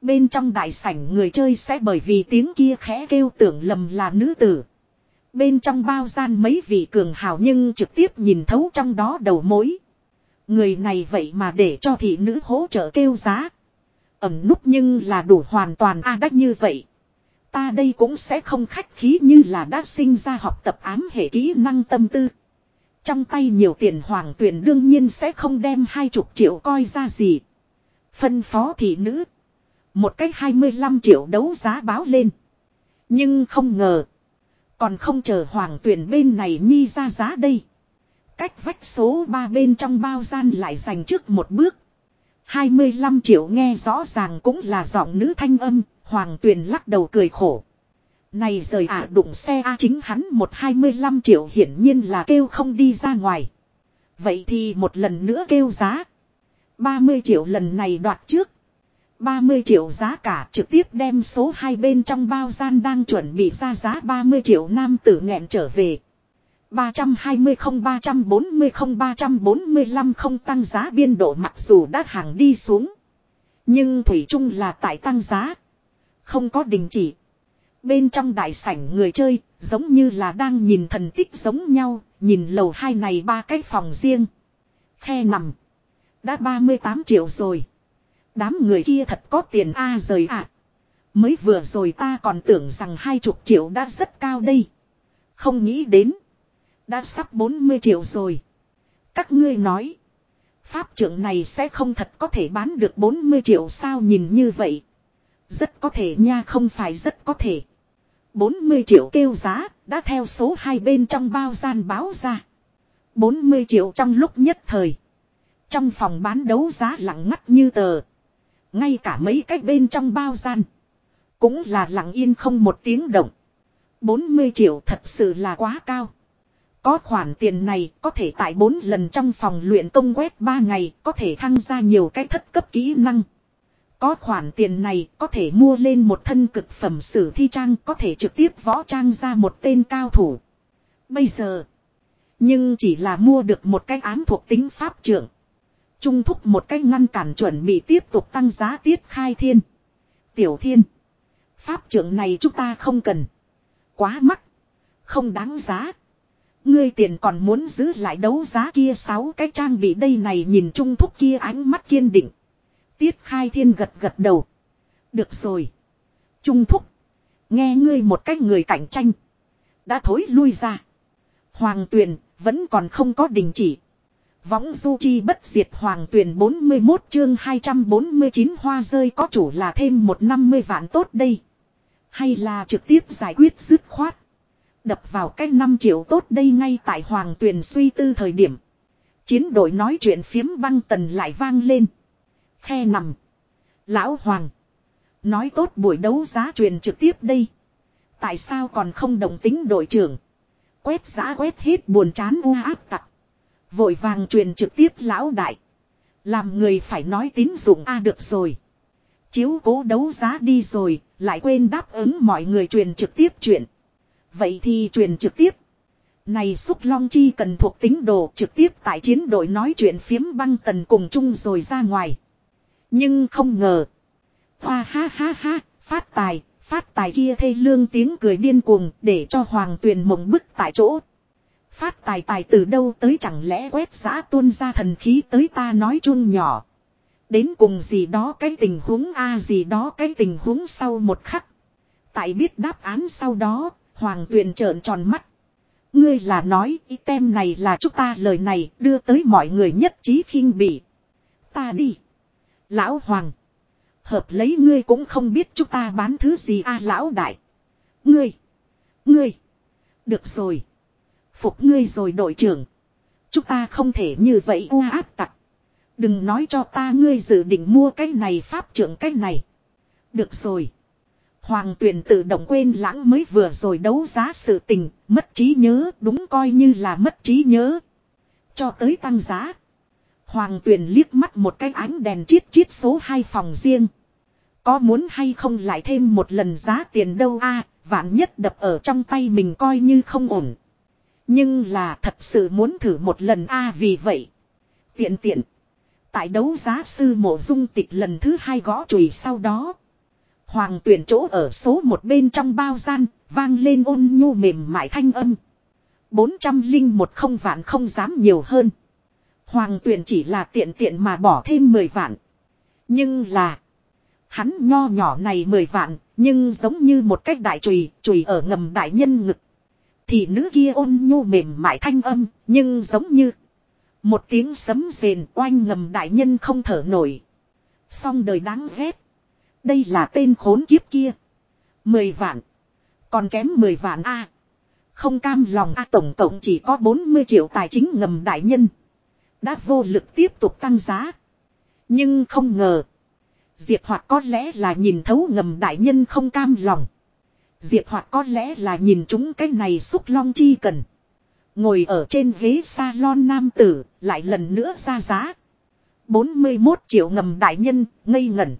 Bên trong đại sảnh người chơi sẽ bởi vì tiếng kia khẽ kêu tưởng lầm là nữ tử. Bên trong bao gian mấy vị cường hào nhưng trực tiếp nhìn thấu trong đó đầu mối. Người này vậy mà để cho thị nữ hỗ trợ kêu giá. Ẩm nút nhưng là đủ hoàn toàn a à đắc như vậy. Ta đây cũng sẽ không khách khí như là đã sinh ra học tập ám hệ kỹ năng tâm tư. Trong tay nhiều tiền hoàng tuyển đương nhiên sẽ không đem hai chục triệu coi ra gì. Phân phó thị nữ. Một cách 25 triệu đấu giá báo lên. Nhưng không ngờ. Còn không chờ hoàng tuyển bên này nhi ra giá đây. Cách vách số 3 bên trong bao gian lại dành trước một bước. 25 triệu nghe rõ ràng cũng là giọng nữ thanh âm, hoàng tuyền lắc đầu cười khổ. Này rời ả đụng xe A chính hắn một 25 triệu hiển nhiên là kêu không đi ra ngoài. Vậy thì một lần nữa kêu giá. 30 triệu lần này đoạt trước. 30 triệu giá cả trực tiếp đem số hai bên trong bao gian đang chuẩn bị ra giá 30 triệu nam tử nghẹn trở về. 320 không 340 không 345 không tăng giá biên độ mặc dù đã hàng đi xuống. Nhưng Thủy chung là tại tăng giá. Không có đình chỉ. Bên trong đại sảnh người chơi, giống như là đang nhìn thần tích giống nhau, nhìn lầu hai này ba cái phòng riêng. Khe nằm. Đã 38 triệu rồi. Đám người kia thật có tiền a à rời ạ. Mới vừa rồi ta còn tưởng rằng hai chục triệu đã rất cao đây. Không nghĩ đến. Đã sắp 40 triệu rồi. Các ngươi nói. Pháp trưởng này sẽ không thật có thể bán được 40 triệu sao nhìn như vậy. Rất có thể nha, không phải rất có thể. 40 triệu kêu giá, đã theo số hai bên trong bao gian báo ra. 40 triệu trong lúc nhất thời. Trong phòng bán đấu giá lặng ngắt như tờ. Ngay cả mấy cách bên trong bao gian. Cũng là lặng yên không một tiếng động. 40 triệu thật sự là quá cao. Có khoản tiền này có thể tại 4 lần trong phòng luyện công quét 3 ngày có thể thăng ra nhiều cái thất cấp kỹ năng. Có khoản tiền này có thể mua lên một thân cực phẩm sử thi trang có thể trực tiếp võ trang ra một tên cao thủ. Bây giờ. Nhưng chỉ là mua được một cái án thuộc tính pháp trưởng. Trung thúc một cách ngăn cản chuẩn bị tiếp tục tăng giá tiết khai thiên. Tiểu thiên. Pháp trưởng này chúng ta không cần. Quá mắc. Không đáng giá. Ngươi tiền còn muốn giữ lại đấu giá kia sáu cái trang bị đây này nhìn trung thúc kia ánh mắt kiên định. Tiết khai thiên gật gật đầu. Được rồi. Trung thúc. Nghe ngươi một cách người cạnh tranh. Đã thối lui ra. Hoàng tuyền vẫn còn không có đình chỉ. Võng du chi bất diệt hoàng tuyển 41 chương 249 hoa rơi có chủ là thêm một năm mươi vạn tốt đây. Hay là trực tiếp giải quyết dứt khoát. Đập vào cái 5 triệu tốt đây ngay tại hoàng tuyển suy tư thời điểm. Chiến đội nói chuyện phiếm băng tần lại vang lên. Khe nằm. Lão Hoàng. Nói tốt buổi đấu giá truyền trực tiếp đây. Tại sao còn không đồng tính đội trưởng. Quét giá quét hết buồn chán u áp tặc. Vội vàng truyền trực tiếp lão đại. Làm người phải nói tín dụng a à được rồi. Chiếu cố đấu giá đi rồi, lại quên đáp ứng mọi người truyền trực tiếp chuyện. Vậy thì truyền trực tiếp. Này xúc long chi cần thuộc tính đồ trực tiếp tại chiến đội nói chuyện phiếm băng tần cùng chung rồi ra ngoài. Nhưng không ngờ. Hoa ha ha ha, phát tài, phát tài kia thê lương tiếng cười điên cuồng để cho hoàng tuyền mộng bức tại chỗ. Phát tài tài từ đâu tới chẳng lẽ quét giã tuôn ra thần khí tới ta nói chun nhỏ. Đến cùng gì đó cái tình huống a gì đó cái tình huống sau một khắc. Tại biết đáp án sau đó, hoàng tuyền trợn tròn mắt. Ngươi là nói item tem này là chúng ta lời này đưa tới mọi người nhất trí khinh bỉ. Ta đi. Lão Hoàng. Hợp lấy ngươi cũng không biết chúng ta bán thứ gì a lão đại. Ngươi. Ngươi. Được rồi. Phục ngươi rồi đội trưởng. Chúng ta không thể như vậy u áp tặc. Đừng nói cho ta ngươi dự định mua cái này pháp trưởng cái này. Được rồi. Hoàng tuyển tự động quên lãng mới vừa rồi đấu giá sự tình, mất trí nhớ, đúng coi như là mất trí nhớ. Cho tới tăng giá. Hoàng tuyển liếc mắt một cái ánh đèn chiết chiết số 2 phòng riêng. Có muốn hay không lại thêm một lần giá tiền đâu a vạn nhất đập ở trong tay mình coi như không ổn. Nhưng là thật sự muốn thử một lần a vì vậy. Tiện tiện. Tại đấu giá sư mộ dung tịch lần thứ hai gõ chùy sau đó. Hoàng tuyển chỗ ở số một bên trong bao gian, vang lên ôn nhu mềm mại thanh âm. Bốn trăm linh một không vạn không dám nhiều hơn. Hoàng tuyển chỉ là tiện tiện mà bỏ thêm mười vạn. Nhưng là. Hắn nho nhỏ này mười vạn, nhưng giống như một cách đại chùy, chùy ở ngầm đại nhân ngực. Thì nữ kia ôn nhu mềm mại thanh âm, nhưng giống như. Một tiếng sấm rền oanh ngầm đại nhân không thở nổi. Xong đời đáng ghét. Đây là tên khốn kiếp kia. Mười vạn. Còn kém mười vạn A. Không cam lòng A tổng cộng chỉ có 40 triệu tài chính ngầm đại nhân. Đã vô lực tiếp tục tăng giá. Nhưng không ngờ. Diệp Hoạt có lẽ là nhìn thấu ngầm đại nhân không cam lòng. Diệp Hoạt có lẽ là nhìn chúng cái này xúc long chi cần. Ngồi ở trên ghế salon nam tử, lại lần nữa ra giá. 41 triệu ngầm đại nhân, ngây ngẩn.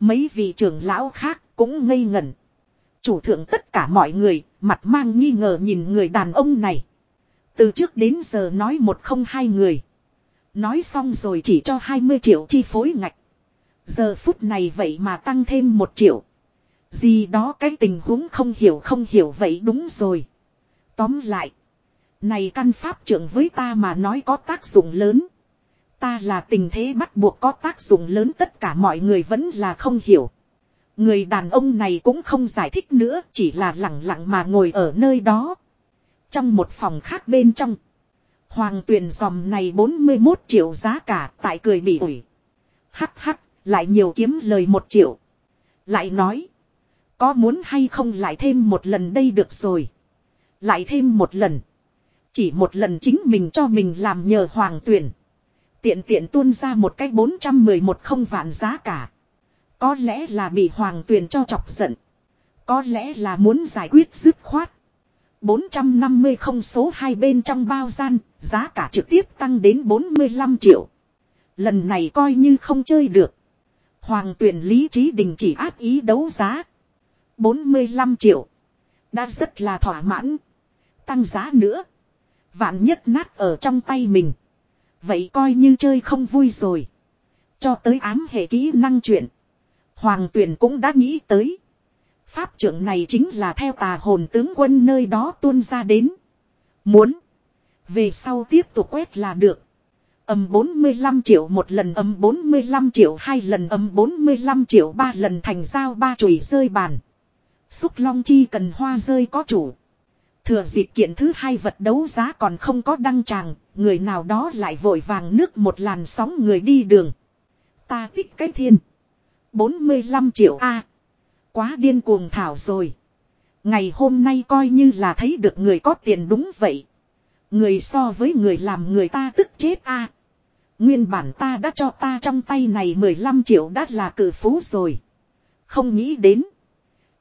Mấy vị trưởng lão khác cũng ngây ngẩn. Chủ thượng tất cả mọi người, mặt mang nghi ngờ nhìn người đàn ông này. Từ trước đến giờ nói một không hai người. Nói xong rồi chỉ cho 20 triệu chi phối ngạch. Giờ phút này vậy mà tăng thêm một triệu. Gì đó cái tình huống không hiểu không hiểu vậy đúng rồi. Tóm lại. Này căn pháp trưởng với ta mà nói có tác dụng lớn. Ta là tình thế bắt buộc có tác dụng lớn tất cả mọi người vẫn là không hiểu. Người đàn ông này cũng không giải thích nữa chỉ là lặng lặng mà ngồi ở nơi đó. Trong một phòng khác bên trong. Hoàng tuyền dòm này 41 triệu giá cả tại cười bị ủi. Hắc hắc, lại nhiều kiếm lời một triệu. Lại nói. Có muốn hay không lại thêm một lần đây được rồi. Lại thêm một lần. Chỉ một lần chính mình cho mình làm nhờ hoàng tuyển. Tiện tiện tuôn ra một cái 411 không vạn giá cả. Có lẽ là bị hoàng tuyền cho chọc giận. Có lẽ là muốn giải quyết dứt khoát. 450 không số hai bên trong bao gian, giá cả trực tiếp tăng đến 45 triệu. Lần này coi như không chơi được. Hoàng tuyển lý trí đình chỉ áp ý đấu giá. 45 triệu. Đã rất là thỏa mãn. Tăng giá nữa. Vạn nhất nát ở trong tay mình. Vậy coi như chơi không vui rồi. Cho tới ám hệ kỹ năng chuyện. Hoàng tuyển cũng đã nghĩ tới. Pháp trưởng này chính là theo tà hồn tướng quân nơi đó tuôn ra đến. Muốn. Về sau tiếp tục quét là được. Âm 45 triệu một lần, âm 45 triệu hai lần, âm 45 triệu ba lần thành giao ba chùy rơi bàn. Xúc long chi cần hoa rơi có chủ. Thừa dịp kiện thứ hai vật đấu giá còn không có đăng tràng, người nào đó lại vội vàng nước một làn sóng người đi đường. Ta tích cái thiên. 45 triệu A. quá điên cuồng thảo rồi. Ngày hôm nay coi như là thấy được người có tiền đúng vậy. Người so với người làm người ta tức chết A. Nguyên bản ta đã cho ta trong tay này 15 triệu đã là cử phú rồi. Không nghĩ đến.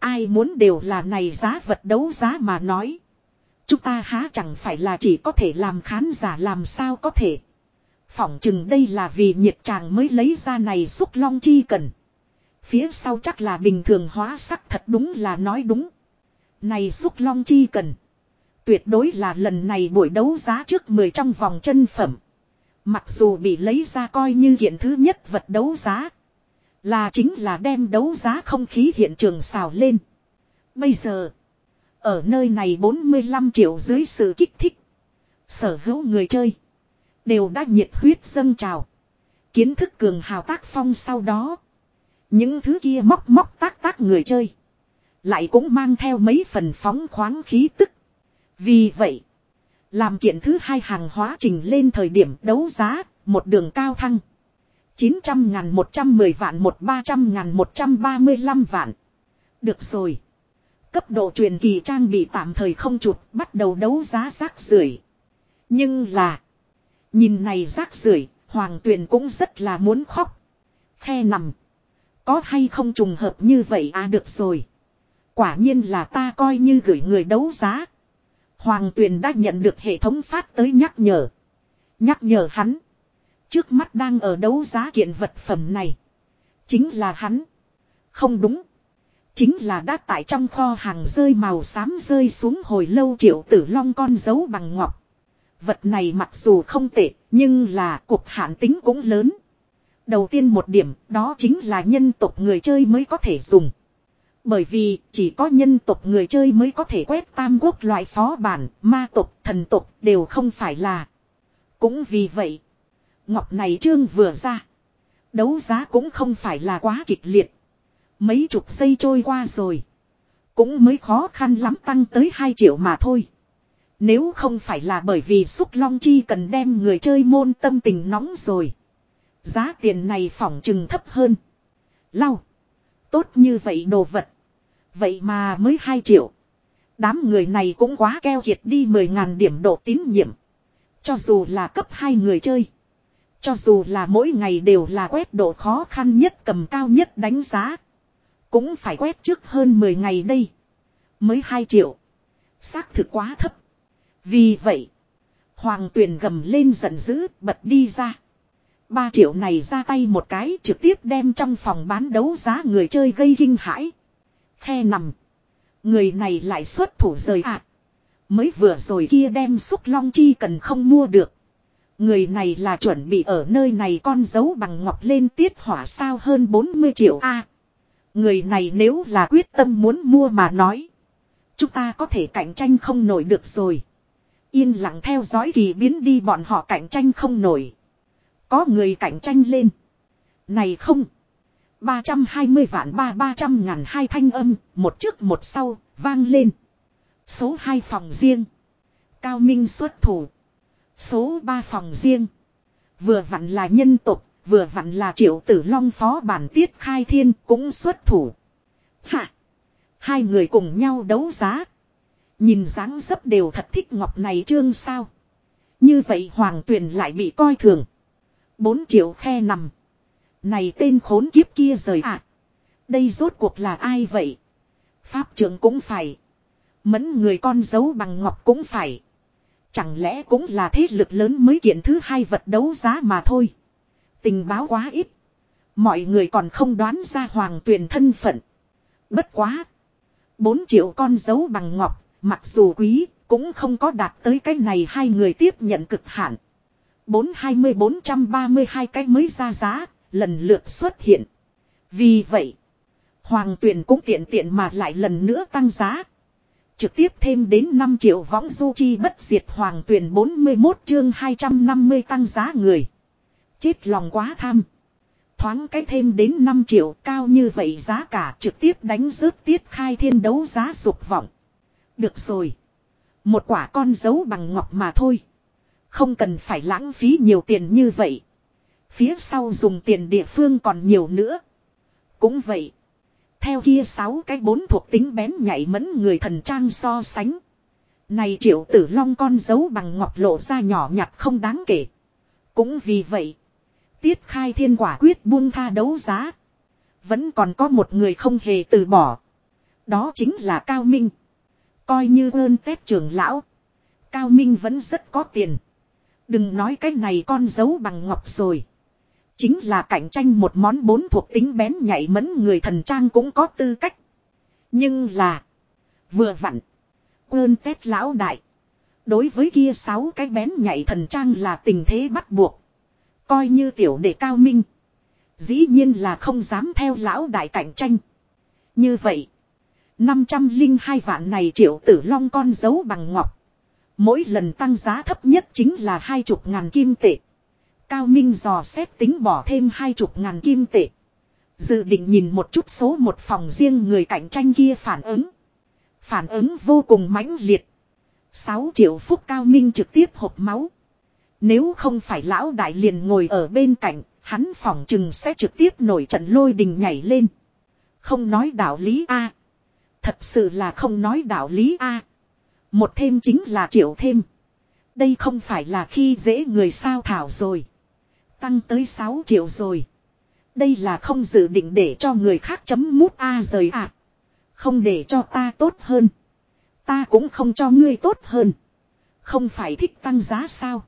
Ai muốn đều là này giá vật đấu giá mà nói. Chúng ta há chẳng phải là chỉ có thể làm khán giả làm sao có thể. Phỏng chừng đây là vì nhiệt tràng mới lấy ra này xúc long chi cần. Phía sau chắc là bình thường hóa sắc thật đúng là nói đúng. Này xúc long chi cần. Tuyệt đối là lần này buổi đấu giá trước 10 trong vòng chân phẩm. Mặc dù bị lấy ra coi như kiện thứ nhất vật đấu giá. Là chính là đem đấu giá không khí hiện trường xào lên. Bây giờ. Ở nơi này 45 triệu dưới sự kích thích. Sở hữu người chơi. Đều đã nhiệt huyết dâng trào. Kiến thức cường hào tác phong sau đó. Những thứ kia móc móc tác tác người chơi. Lại cũng mang theo mấy phần phóng khoáng khí tức. Vì vậy. Làm kiện thứ hai hàng hóa trình lên thời điểm đấu giá. Một đường cao thăng. 900 ngàn 110 vạn, một 300 ngàn 135 vạn. Được rồi. Cấp độ truyền kỳ trang bị tạm thời không chụp, bắt đầu đấu giá rác rưởi Nhưng là. Nhìn này rác rưởi, Hoàng tuyền cũng rất là muốn khóc. Khe nằm. Có hay không trùng hợp như vậy à được rồi. Quả nhiên là ta coi như gửi người đấu giá. Hoàng tuyền đã nhận được hệ thống phát tới nhắc nhở. Nhắc nhở hắn. Trước mắt đang ở đấu giá kiện vật phẩm này. Chính là hắn. Không đúng. Chính là đã tại trong kho hàng rơi màu xám rơi xuống hồi lâu triệu tử long con dấu bằng ngọc. Vật này mặc dù không tệ, nhưng là cuộc hạn tính cũng lớn. Đầu tiên một điểm, đó chính là nhân tộc người chơi mới có thể dùng. Bởi vì chỉ có nhân tộc người chơi mới có thể quét tam quốc loại phó bản, ma tộc, thần tộc đều không phải là. Cũng vì vậy, ngọc này trương vừa ra. Đấu giá cũng không phải là quá kịch liệt. Mấy chục giây trôi qua rồi. Cũng mới khó khăn lắm tăng tới 2 triệu mà thôi. Nếu không phải là bởi vì xúc long chi cần đem người chơi môn tâm tình nóng rồi. Giá tiền này phỏng chừng thấp hơn. Lau. Tốt như vậy đồ vật. Vậy mà mới 2 triệu. Đám người này cũng quá keo kiệt đi 10.000 điểm độ tín nhiệm. Cho dù là cấp 2 người chơi. Cho dù là mỗi ngày đều là quét độ khó khăn nhất cầm cao nhất đánh giá. Cũng phải quét trước hơn 10 ngày đây. Mới 2 triệu. Xác thực quá thấp. Vì vậy. Hoàng tuyền gầm lên giận dữ, bật đi ra. 3 triệu này ra tay một cái, trực tiếp đem trong phòng bán đấu giá người chơi gây kinh hãi. Khe nằm. Người này lại xuất thủ rời ạ. Mới vừa rồi kia đem xúc long chi cần không mua được. Người này là chuẩn bị ở nơi này con dấu bằng ngọc lên tiết hỏa sao hơn 40 triệu a Người này nếu là quyết tâm muốn mua mà nói. Chúng ta có thể cạnh tranh không nổi được rồi. Yên lặng theo dõi kỳ biến đi bọn họ cạnh tranh không nổi. Có người cạnh tranh lên. Này không. 320 vạn ba 300 ngàn hai thanh âm, một trước một sau, vang lên. Số 2 phòng riêng. Cao Minh xuất thủ. Số 3 phòng riêng. Vừa vặn là nhân tục, vừa vặn là triệu tử long phó bản tiết khai thiên cũng xuất thủ. Hạ! Hai người cùng nhau đấu giá. Nhìn dáng dấp đều thật thích ngọc này trương sao. Như vậy hoàng tuyền lại bị coi thường. Bốn triệu khe nằm. Này tên khốn kiếp kia rời ạ. À. Đây rốt cuộc là ai vậy? Pháp trưởng cũng phải. Mẫn người con dấu bằng ngọc cũng phải. Chẳng lẽ cũng là thế lực lớn mới kiện thứ hai vật đấu giá mà thôi. Tình báo quá ít. Mọi người còn không đoán ra hoàng tuyền thân phận. Bất quá. 4 triệu con dấu bằng ngọc, mặc dù quý, cũng không có đạt tới cái này hai người tiếp nhận cực hạn. 420-432 cái mới ra giá, lần lượt xuất hiện. Vì vậy, Hoàng Tuyền cũng tiện tiện mà lại lần nữa tăng giá. Trực tiếp thêm đến 5 triệu võng du chi bất diệt Hoàng Tuyền 41 chương 250 tăng giá người. Chết lòng quá tham. Thoáng cái thêm đến 5 triệu, cao như vậy giá cả trực tiếp đánh rớt tiết khai thiên đấu giá dục vọng. Được rồi. Một quả con dấu bằng ngọc mà thôi. Không cần phải lãng phí nhiều tiền như vậy. Phía sau dùng tiền địa phương còn nhiều nữa. Cũng vậy. Theo kia sáu cái bốn thuộc tính bén nhảy mẫn người thần trang so sánh. Này triệu tử long con dấu bằng ngọc lộ ra nhỏ nhặt không đáng kể. Cũng vì vậy. Tiết khai thiên quả quyết buông tha đấu giá. Vẫn còn có một người không hề từ bỏ. Đó chính là Cao Minh. Coi như ơn tết trưởng lão. Cao Minh vẫn rất có tiền. Đừng nói cái này con dấu bằng ngọc rồi. Chính là cạnh tranh một món bốn thuộc tính bén nhảy mẫn người thần trang cũng có tư cách. Nhưng là. Vừa vặn. quân tết lão đại. Đối với kia sáu cái bén nhảy thần trang là tình thế bắt buộc. Coi như tiểu đệ cao minh. Dĩ nhiên là không dám theo lão đại cạnh tranh. Như vậy. 502 vạn này triệu tử long con dấu bằng ngọc. Mỗi lần tăng giá thấp nhất chính là hai chục ngàn kim tệ. Cao Minh dò xét tính bỏ thêm hai chục ngàn kim tệ. Dự định nhìn một chút số một phòng riêng người cạnh tranh kia phản ứng. Phản ứng vô cùng mãnh liệt. 6 triệu phúc Cao Minh trực tiếp hộp máu. Nếu không phải lão đại liền ngồi ở bên cạnh, hắn phỏng chừng sẽ trực tiếp nổi trận lôi đình nhảy lên. Không nói đạo lý A. Thật sự là không nói đạo lý A. Một thêm chính là triệu thêm. Đây không phải là khi dễ người sao thảo rồi. Tăng tới 6 triệu rồi. Đây là không dự định để cho người khác chấm mút A rời ạ. Không để cho ta tốt hơn. Ta cũng không cho ngươi tốt hơn. Không phải thích tăng giá sao.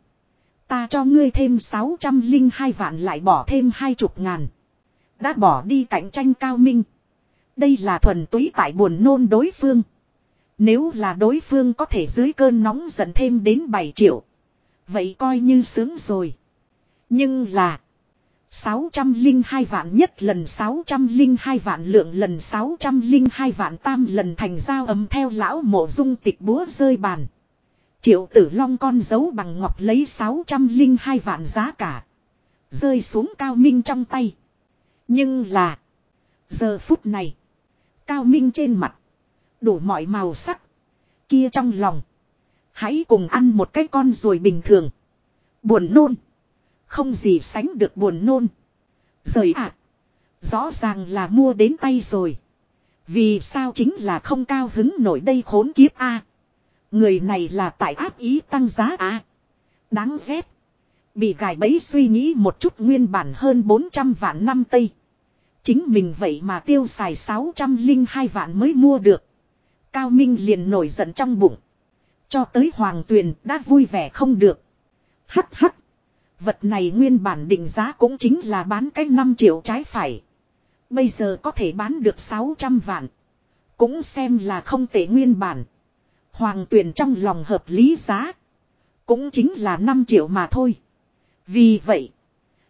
Ta cho ngươi thêm 602 vạn lại bỏ thêm hai chục ngàn. Đã bỏ đi cạnh tranh cao minh. Đây là thuần túy tại buồn nôn đối phương. Nếu là đối phương có thể dưới cơn nóng giận thêm đến 7 triệu. Vậy coi như sướng rồi. Nhưng là. 602 vạn nhất lần 602 vạn lượng lần 602 vạn tam lần thành giao âm theo lão mộ dung tịch búa rơi bàn. Triệu tử long con dấu bằng ngọc lấy 602 vạn giá cả. Rơi xuống cao minh trong tay. Nhưng là. Giờ phút này. Cao minh trên mặt. Đủ mọi màu sắc. Kia trong lòng. Hãy cùng ăn một cái con rồi bình thường. Buồn nôn. Không gì sánh được buồn nôn. Rời ạ. À, rõ ràng là mua đến tay rồi. Vì sao chính là không cao hứng nổi đây khốn kiếp a Người này là tại áp ý tăng giá a Đáng ghét. Bị gài bẫy suy nghĩ một chút nguyên bản hơn 400 vạn năm tây. Chính mình vậy mà tiêu xài 602 vạn mới mua được. Cao Minh liền nổi giận trong bụng. Cho tới Hoàng Tuyền đã vui vẻ không được. Hắc hắc. Vật này nguyên bản định giá cũng chính là bán cái 5 triệu trái phải. Bây giờ có thể bán được 600 vạn. Cũng xem là không tệ nguyên bản. Hoàng tuyển trong lòng hợp lý giá. Cũng chính là 5 triệu mà thôi. Vì vậy.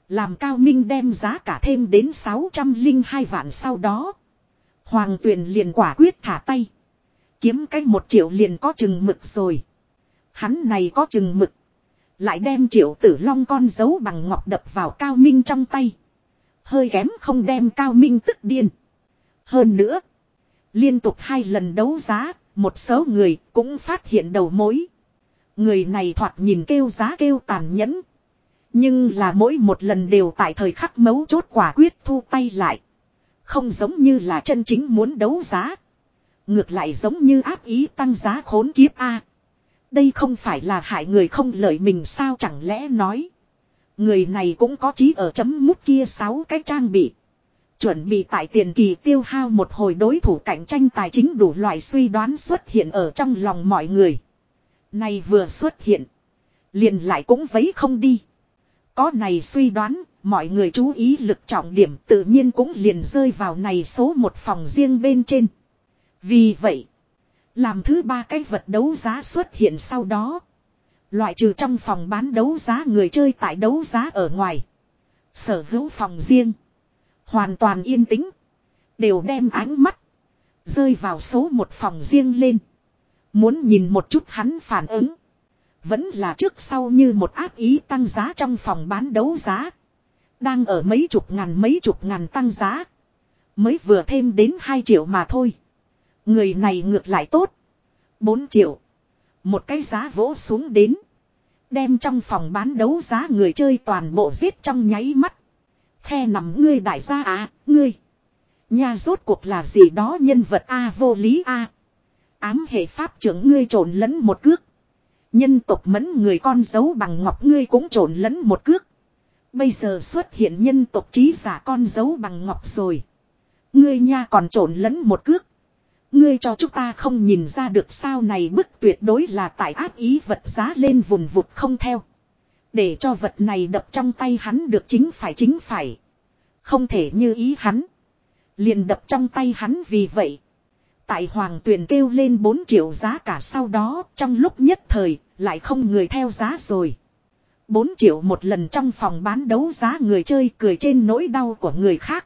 Làm cao minh đem giá cả thêm đến 602 vạn sau đó. Hoàng tuyển liền quả quyết thả tay. Kiếm cái một triệu liền có chừng mực rồi. Hắn này có chừng mực. Lại đem triệu tử long con dấu bằng ngọc đập vào cao minh trong tay. Hơi kém không đem cao minh tức điên. Hơn nữa. Liên tục hai lần đấu giá. Một số người cũng phát hiện đầu mối. Người này thoạt nhìn kêu giá kêu tàn nhẫn. Nhưng là mỗi một lần đều tại thời khắc mấu chốt quả quyết thu tay lại. Không giống như là chân chính muốn đấu giá. Ngược lại giống như áp ý tăng giá khốn kiếp A. Đây không phải là hại người không lợi mình sao chẳng lẽ nói. Người này cũng có trí ở chấm mút kia sáu cái trang bị. Chuẩn bị tại tiền kỳ tiêu hao một hồi đối thủ cạnh tranh tài chính đủ loại suy đoán xuất hiện ở trong lòng mọi người. Này vừa xuất hiện. Liền lại cũng vấy không đi. Có này suy đoán, mọi người chú ý lực trọng điểm tự nhiên cũng liền rơi vào này số một phòng riêng bên trên. Vì vậy, làm thứ ba cái vật đấu giá xuất hiện sau đó. Loại trừ trong phòng bán đấu giá người chơi tại đấu giá ở ngoài. Sở hữu phòng riêng. Hoàn toàn yên tĩnh. Đều đem ánh mắt. Rơi vào số một phòng riêng lên. Muốn nhìn một chút hắn phản ứng. Vẫn là trước sau như một áp ý tăng giá trong phòng bán đấu giá. Đang ở mấy chục ngàn mấy chục ngàn tăng giá. Mới vừa thêm đến 2 triệu mà thôi. Người này ngược lại tốt. 4 triệu. Một cái giá vỗ xuống đến. Đem trong phòng bán đấu giá người chơi toàn bộ giết trong nháy mắt. Khe nằm ngươi đại gia à, ngươi. Nhà rốt cuộc là gì đó nhân vật A vô lý A. Ám hệ pháp trưởng ngươi trộn lẫn một cước. Nhân tộc mẫn người con dấu bằng ngọc ngươi cũng trộn lẫn một cước. Bây giờ xuất hiện nhân tộc trí giả con dấu bằng ngọc rồi. Ngươi nha còn trộn lẫn một cước. Ngươi cho chúng ta không nhìn ra được sao này bức tuyệt đối là tại áp ý vật giá lên vùng vụt không theo. Để cho vật này đập trong tay hắn được chính phải chính phải. Không thể như ý hắn. Liền đập trong tay hắn vì vậy. Tại hoàng tuyền kêu lên 4 triệu giá cả sau đó, trong lúc nhất thời, lại không người theo giá rồi. 4 triệu một lần trong phòng bán đấu giá người chơi cười trên nỗi đau của người khác.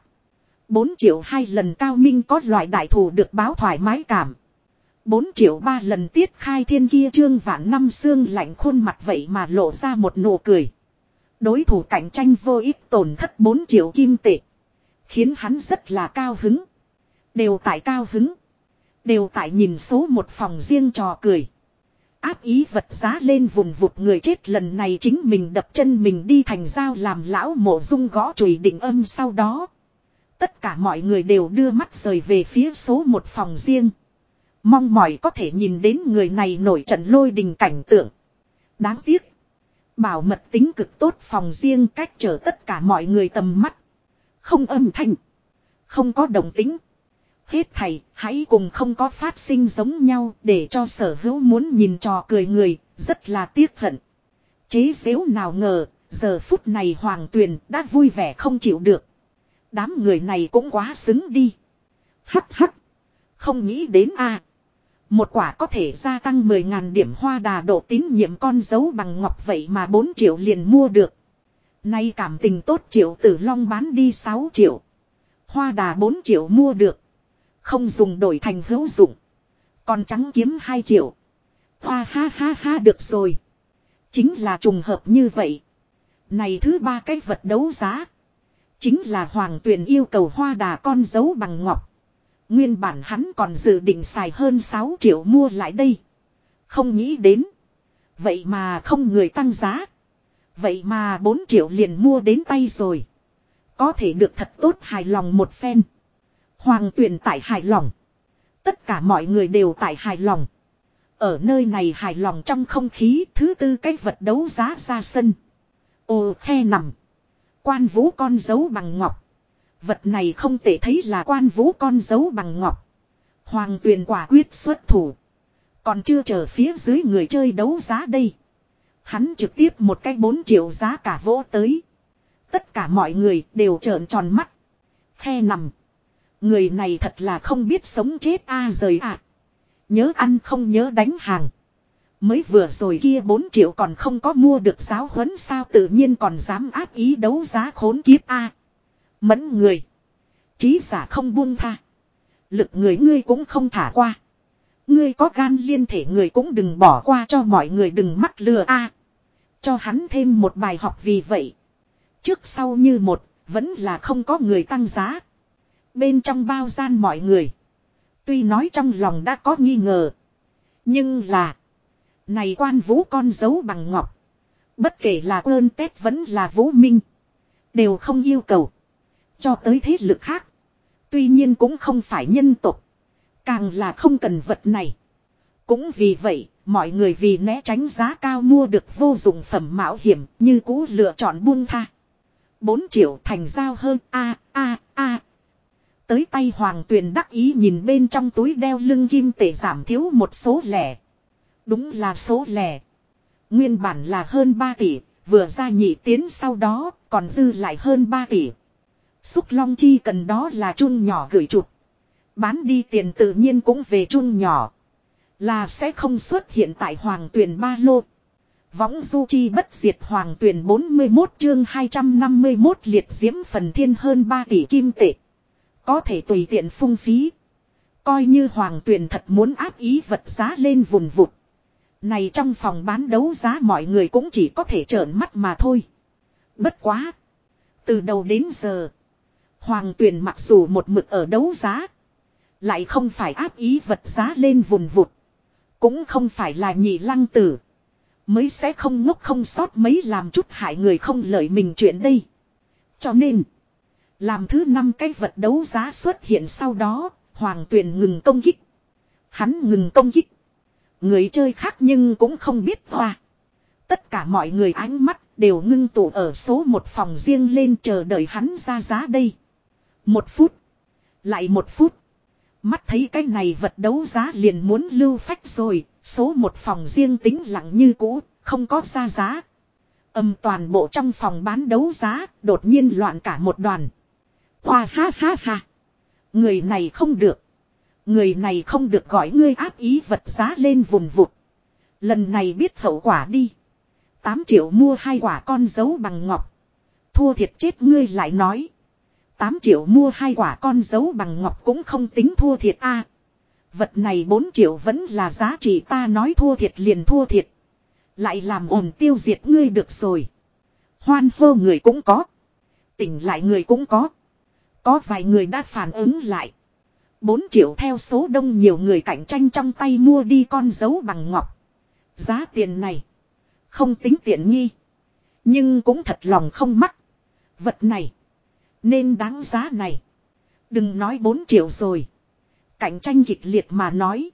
4 triệu hai lần cao minh có loại đại thủ được báo thoải mái cảm. 4 triệu ba lần tiết khai thiên kia trương vạn năm xương lạnh khuôn mặt vậy mà lộ ra một nụ cười. Đối thủ cạnh tranh vô ích tổn thất 4 triệu kim tệ. Khiến hắn rất là cao hứng. Đều tại cao hứng. Đều tại nhìn số một phòng riêng trò cười. Áp ý vật giá lên vùng vụt người chết lần này chính mình đập chân mình đi thành dao làm lão mộ dung gõ chùi định âm sau đó. Tất cả mọi người đều đưa mắt rời về phía số một phòng riêng. Mong mỏi có thể nhìn đến người này nổi trận lôi đình cảnh tượng. Đáng tiếc. Bảo mật tính cực tốt phòng riêng cách trở tất cả mọi người tầm mắt. Không âm thanh. Không có đồng tính. Hết thầy, hãy cùng không có phát sinh giống nhau để cho sở hữu muốn nhìn trò cười người, rất là tiếc hận. Chế xếu nào ngờ, giờ phút này hoàng tuyền đã vui vẻ không chịu được. Đám người này cũng quá xứng đi. Hắc hắc. Không nghĩ đến a Một quả có thể gia tăng 10.000 điểm hoa đà độ tín nhiệm con dấu bằng ngọc vậy mà 4 triệu liền mua được. Nay cảm tình tốt triệu tử long bán đi 6 triệu. Hoa đà 4 triệu mua được. Không dùng đổi thành hữu dụng. Còn trắng kiếm 2 triệu. Hoa ha ha ha được rồi. Chính là trùng hợp như vậy. Này thứ ba cái vật đấu giá. Chính là hoàng tuyền yêu cầu hoa đà con dấu bằng ngọc. Nguyên bản hắn còn dự định xài hơn 6 triệu mua lại đây. Không nghĩ đến. Vậy mà không người tăng giá. Vậy mà 4 triệu liền mua đến tay rồi. Có thể được thật tốt hài lòng một phen. Hoàng tuyển tại hài lòng. Tất cả mọi người đều tại hài lòng. Ở nơi này hài lòng trong không khí, thứ tư cái vật đấu giá ra sân. Ô khe nằm. Quan vũ con dấu bằng ngọc. Vật này không thể thấy là quan vũ con dấu bằng ngọc. Hoàng tuyền quả quyết xuất thủ. Còn chưa chờ phía dưới người chơi đấu giá đây. Hắn trực tiếp một cái 4 triệu giá cả vỗ tới. Tất cả mọi người đều trợn tròn mắt. Khe nằm. Người này thật là không biết sống chết a rời ạ. Nhớ ăn không nhớ đánh hàng. Mới vừa rồi kia 4 triệu còn không có mua được giáo huấn sao tự nhiên còn dám áp ý đấu giá khốn kiếp a Mẫn người. Chí giả không buông tha. Lực người ngươi cũng không thả qua. Ngươi có gan liên thể người cũng đừng bỏ qua cho mọi người đừng mắc lừa a Cho hắn thêm một bài học vì vậy. Trước sau như một, vẫn là không có người tăng giá. Bên trong bao gian mọi người. Tuy nói trong lòng đã có nghi ngờ. Nhưng là. Này quan vũ con dấu bằng ngọc. Bất kể là ơn tết vẫn là vũ minh. Đều không yêu cầu. Cho tới thế lực khác. Tuy nhiên cũng không phải nhân tục. Càng là không cần vật này. Cũng vì vậy, mọi người vì né tránh giá cao mua được vô dụng phẩm mạo hiểm như cũ lựa chọn buông tha. 4 triệu thành giao hơn a a a Tới tay hoàng tuyền đắc ý nhìn bên trong túi đeo lưng kim tể giảm thiếu một số lẻ. Đúng là số lẻ. Nguyên bản là hơn 3 tỷ, vừa ra nhị tiến sau đó còn dư lại hơn 3 tỷ. Xúc long chi cần đó là chun nhỏ gửi chụp. Bán đi tiền tự nhiên cũng về chun nhỏ. Là sẽ không xuất hiện tại hoàng tuyền ba lô. Võng du chi bất diệt hoàng tuyển 41 chương 251 liệt diễm phần thiên hơn 3 tỷ kim tệ. Có thể tùy tiện phung phí. Coi như hoàng tuyển thật muốn áp ý vật giá lên vùng vụt. Này trong phòng bán đấu giá mọi người cũng chỉ có thể trợn mắt mà thôi. Bất quá. Từ đầu đến giờ. Hoàng tuyển mặc dù một mực ở đấu giá. Lại không phải áp ý vật giá lên vùng vụt. Cũng không phải là nhị lăng tử. Mới sẽ không ngốc không sót mấy làm chút hại người không lợi mình chuyện đây. Cho nên. Làm thứ năm cái vật đấu giá xuất hiện sau đó. Hoàng tuyền ngừng công kích. Hắn ngừng công kích. Người chơi khác nhưng cũng không biết hoa. Tất cả mọi người ánh mắt đều ngưng tụ ở số một phòng riêng lên chờ đợi hắn ra giá đây. Một phút. Lại một phút. Mắt thấy cái này vật đấu giá liền muốn lưu phách rồi, số một phòng riêng tính lặng như cũ, không có ra giá. Âm toàn bộ trong phòng bán đấu giá, đột nhiên loạn cả một đoàn. Hoa ha ha ha. Người này không được. Người này không được gọi ngươi áp ý vật giá lên vùng vụt. Lần này biết hậu quả đi. 8 triệu mua hai quả con dấu bằng ngọc. Thua thiệt chết ngươi lại nói. 8 triệu mua hai quả con dấu bằng ngọc cũng không tính thua thiệt a. vật này 4 triệu vẫn là giá trị ta nói thua thiệt liền thua thiệt. Lại làm ồn tiêu diệt ngươi được rồi. Hoan hô người cũng có. Tỉnh lại người cũng có. Có vài người đã phản ứng lại. 4 triệu theo số đông nhiều người cạnh tranh trong tay mua đi con dấu bằng ngọc. Giá tiền này. Không tính tiện nghi. Nhưng cũng thật lòng không mắc. Vật này. Nên đáng giá này. Đừng nói 4 triệu rồi. Cạnh tranh kịch liệt mà nói.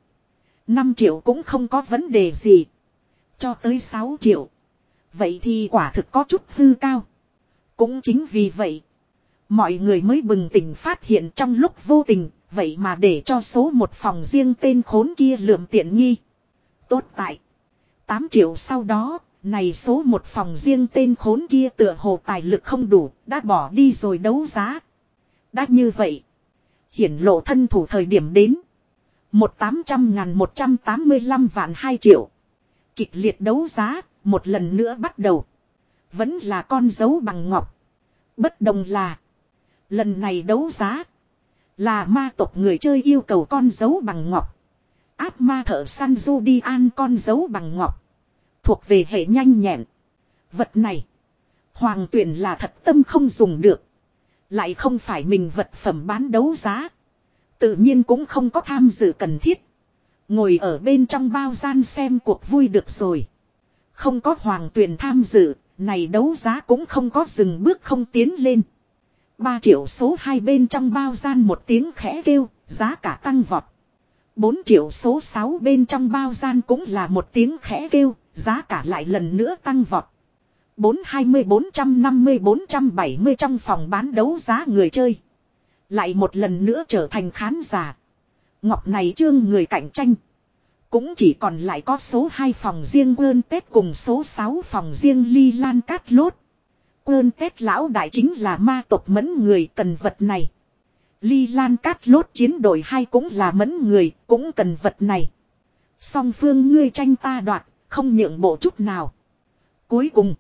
5 triệu cũng không có vấn đề gì. Cho tới 6 triệu. Vậy thì quả thực có chút hư cao. Cũng chính vì vậy. Mọi người mới bừng tỉnh phát hiện trong lúc vô tình. Vậy mà để cho số một phòng riêng tên khốn kia lượm tiện nghi. Tốt tại. 8 triệu sau đó, này số một phòng riêng tên khốn kia tựa hồ tài lực không đủ, đã bỏ đi rồi đấu giá. Đã như vậy. Hiển lộ thân thủ thời điểm đến. Một tám trăm ngàn một trăm tám mươi lăm vạn hai triệu. Kịch liệt đấu giá, một lần nữa bắt đầu. Vẫn là con dấu bằng ngọc. Bất đồng là. Lần này đấu giá. Là ma tộc người chơi yêu cầu con dấu bằng ngọc. Áp ma thợ săn du đi an con dấu bằng ngọc. Thuộc về hệ nhanh nhẹn. Vật này. Hoàng tuyển là thật tâm không dùng được. Lại không phải mình vật phẩm bán đấu giá. Tự nhiên cũng không có tham dự cần thiết. Ngồi ở bên trong bao gian xem cuộc vui được rồi. Không có hoàng tuyển tham dự, này đấu giá cũng không có dừng bước không tiến lên. 3 triệu số hai bên trong bao gian một tiếng khẽ kêu, giá cả tăng vọt. 4 triệu số 6 bên trong bao gian cũng là một tiếng khẽ kêu, giá cả lại lần nữa tăng vọt. 420-450-470 trong phòng bán đấu giá người chơi. Lại một lần nữa trở thành khán giả. Ngọc này trương người cạnh tranh. Cũng chỉ còn lại có số 2 phòng riêng Quân Tết cùng số 6 phòng riêng Ly Lan Cát Lốt. Quân Tết lão đại chính là ma tộc mẫn người cần vật này. Ly Lan Cát Lốt chiến đội hai cũng là mẫn người, cũng cần vật này. Song phương ngươi tranh ta đoạt, không nhượng bộ chút nào. Cuối cùng,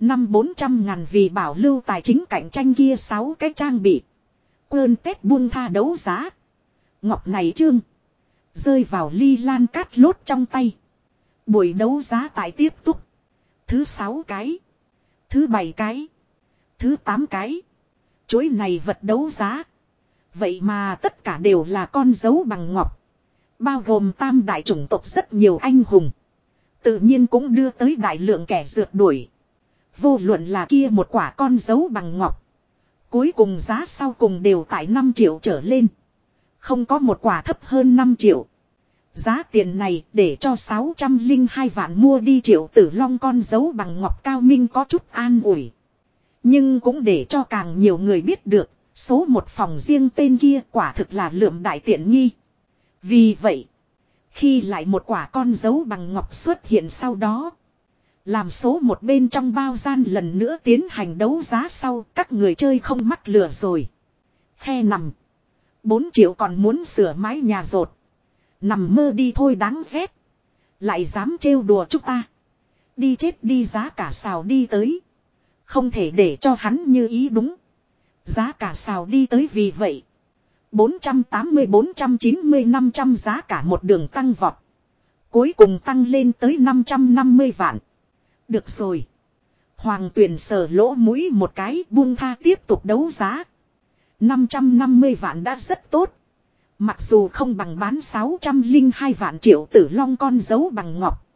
năm bốn trăm ngàn vì bảo lưu tài chính cạnh tranh kia sáu cái trang bị. Quân Tết buông tha đấu giá. Ngọc này trương. Rơi vào ly lan cát lốt trong tay. Buổi đấu giá tại tiếp tục. Thứ sáu cái. Thứ bảy cái. Thứ tám cái. Chuỗi này vật đấu giá. Vậy mà tất cả đều là con dấu bằng ngọc. Bao gồm tam đại chủng tộc rất nhiều anh hùng. Tự nhiên cũng đưa tới đại lượng kẻ rượt đuổi. Vô luận là kia một quả con dấu bằng ngọc. Cuối cùng giá sau cùng đều tại 5 triệu trở lên. Không có một quả thấp hơn 5 triệu. Giá tiền này để cho 602 vạn mua đi triệu tử long con dấu bằng ngọc cao minh có chút an ủi. Nhưng cũng để cho càng nhiều người biết được, số một phòng riêng tên kia quả thực là lượm đại tiện nghi. Vì vậy, khi lại một quả con dấu bằng ngọc xuất hiện sau đó. Làm số một bên trong bao gian lần nữa tiến hành đấu giá sau các người chơi không mắc lừa rồi. Khe nằm. 4 triệu còn muốn sửa mái nhà rột. Nằm mơ đi thôi đáng ghét. Lại dám trêu đùa chúng ta. Đi chết đi giá cả xào đi tới. Không thể để cho hắn như ý đúng. Giá cả xào đi tới vì vậy. 480-490-500 giá cả một đường tăng vọt. Cuối cùng tăng lên tới 550 vạn. Được rồi. Hoàng tuyển sở lỗ mũi một cái, buông tha tiếp tục đấu giá. 550 vạn đã rất tốt. Mặc dù không bằng bán 602 vạn triệu tử long con dấu bằng ngọc.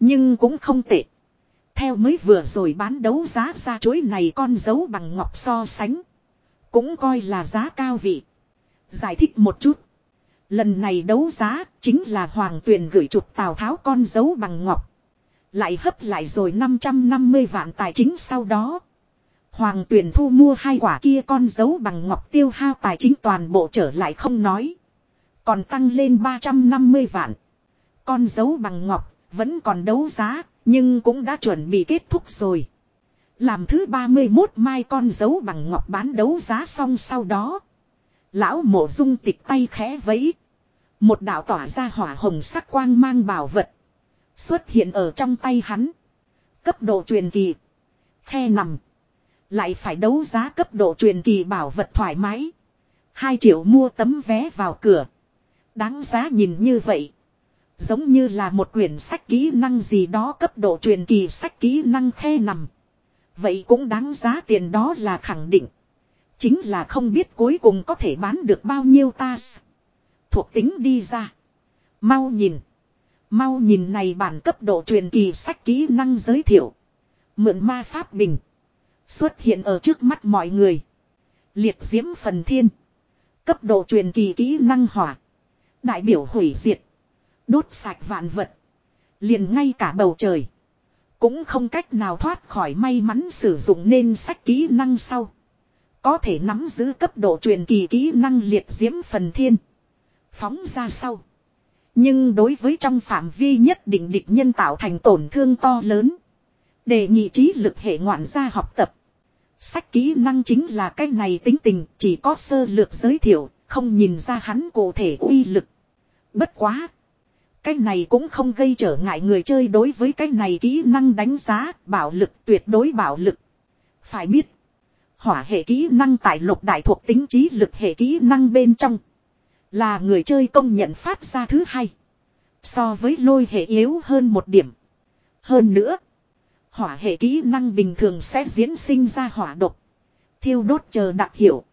Nhưng cũng không tệ. Theo mới vừa rồi bán đấu giá ra chuối này con dấu bằng ngọc so sánh. Cũng coi là giá cao vị. Giải thích một chút. Lần này đấu giá chính là Hoàng Tuyền gửi chụp Tào Tháo con dấu bằng ngọc. Lại hấp lại rồi 550 vạn tài chính sau đó. Hoàng Tuyền thu mua hai quả kia con dấu bằng ngọc tiêu hao tài chính toàn bộ trở lại không nói. Còn tăng lên 350 vạn. Con dấu bằng ngọc vẫn còn đấu giá, nhưng cũng đã chuẩn bị kết thúc rồi. Làm thứ 31 mai con dấu bằng ngọc bán đấu giá xong sau đó. Lão mộ dung tịch tay khẽ vẫy. Một đạo tỏa ra hỏa hồng sắc quang mang bảo vật. Xuất hiện ở trong tay hắn. Cấp độ truyền kỳ. Khe nằm. Lại phải đấu giá cấp độ truyền kỳ bảo vật thoải mái. 2 triệu mua tấm vé vào cửa. Đáng giá nhìn như vậy. Giống như là một quyển sách kỹ năng gì đó cấp độ truyền kỳ sách kỹ năng khe nằm. Vậy cũng đáng giá tiền đó là khẳng định. Chính là không biết cuối cùng có thể bán được bao nhiêu ta. Thuộc tính đi ra. Mau nhìn. Mau nhìn này bản cấp độ truyền kỳ sách kỹ năng giới thiệu. Mượn ma pháp bình. Xuất hiện ở trước mắt mọi người. Liệt diễm phần thiên. Cấp độ truyền kỳ kỹ năng hỏa. Đại biểu hủy diệt. Đốt sạch vạn vật. Liền ngay cả bầu trời. Cũng không cách nào thoát khỏi may mắn sử dụng nên sách kỹ năng sau. Có thể nắm giữ cấp độ truyền kỳ kỹ năng liệt diễm phần thiên. Phóng ra sau. Nhưng đối với trong phạm vi nhất định địch nhân tạo thành tổn thương to lớn. Đề nghị trí lực hệ ngoạn gia học tập. Sách kỹ năng chính là cái này tính tình chỉ có sơ lược giới thiệu, không nhìn ra hắn cụ thể uy lực. Bất quá. Cái này cũng không gây trở ngại người chơi đối với cái này kỹ năng đánh giá, bảo lực tuyệt đối bảo lực. Phải biết. Hỏa hệ kỹ năng tại lục đại thuộc tính trí lực hệ kỹ năng bên trong. Là người chơi công nhận phát ra thứ hai. So với lôi hệ yếu hơn một điểm. Hơn nữa. Hỏa hệ kỹ năng bình thường sẽ diễn sinh ra hỏa độc. Thiêu đốt chờ đặc hiệu.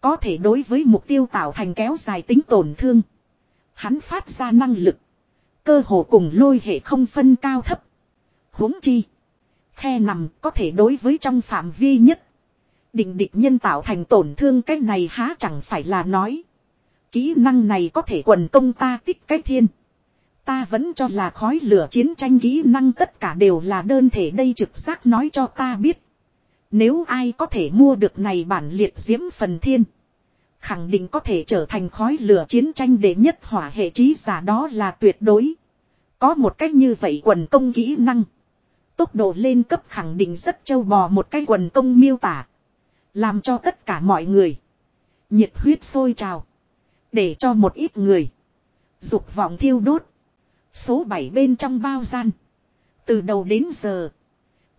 Có thể đối với mục tiêu tạo thành kéo dài tính tổn thương. Hắn phát ra năng lực. Cơ hồ cùng lôi hệ không phân cao thấp. huống chi. Khe nằm có thể đối với trong phạm vi nhất. Định địch nhân tạo thành tổn thương cái này há chẳng phải là nói. Kỹ năng này có thể quần công ta tích cái thiên. Ta vẫn cho là khói lửa chiến tranh kỹ năng tất cả đều là đơn thể đây trực giác nói cho ta biết. Nếu ai có thể mua được này bản liệt diễm phần thiên. Khẳng định có thể trở thành khói lửa chiến tranh đệ nhất hỏa hệ trí giả đó là tuyệt đối. Có một cách như vậy quần công kỹ năng. Tốc độ lên cấp khẳng định rất châu bò một cái quần công miêu tả. Làm cho tất cả mọi người. Nhiệt huyết sôi trào. Để cho một ít người. Dục vọng thiêu đốt. Số 7 bên trong bao gian. Từ đầu đến giờ.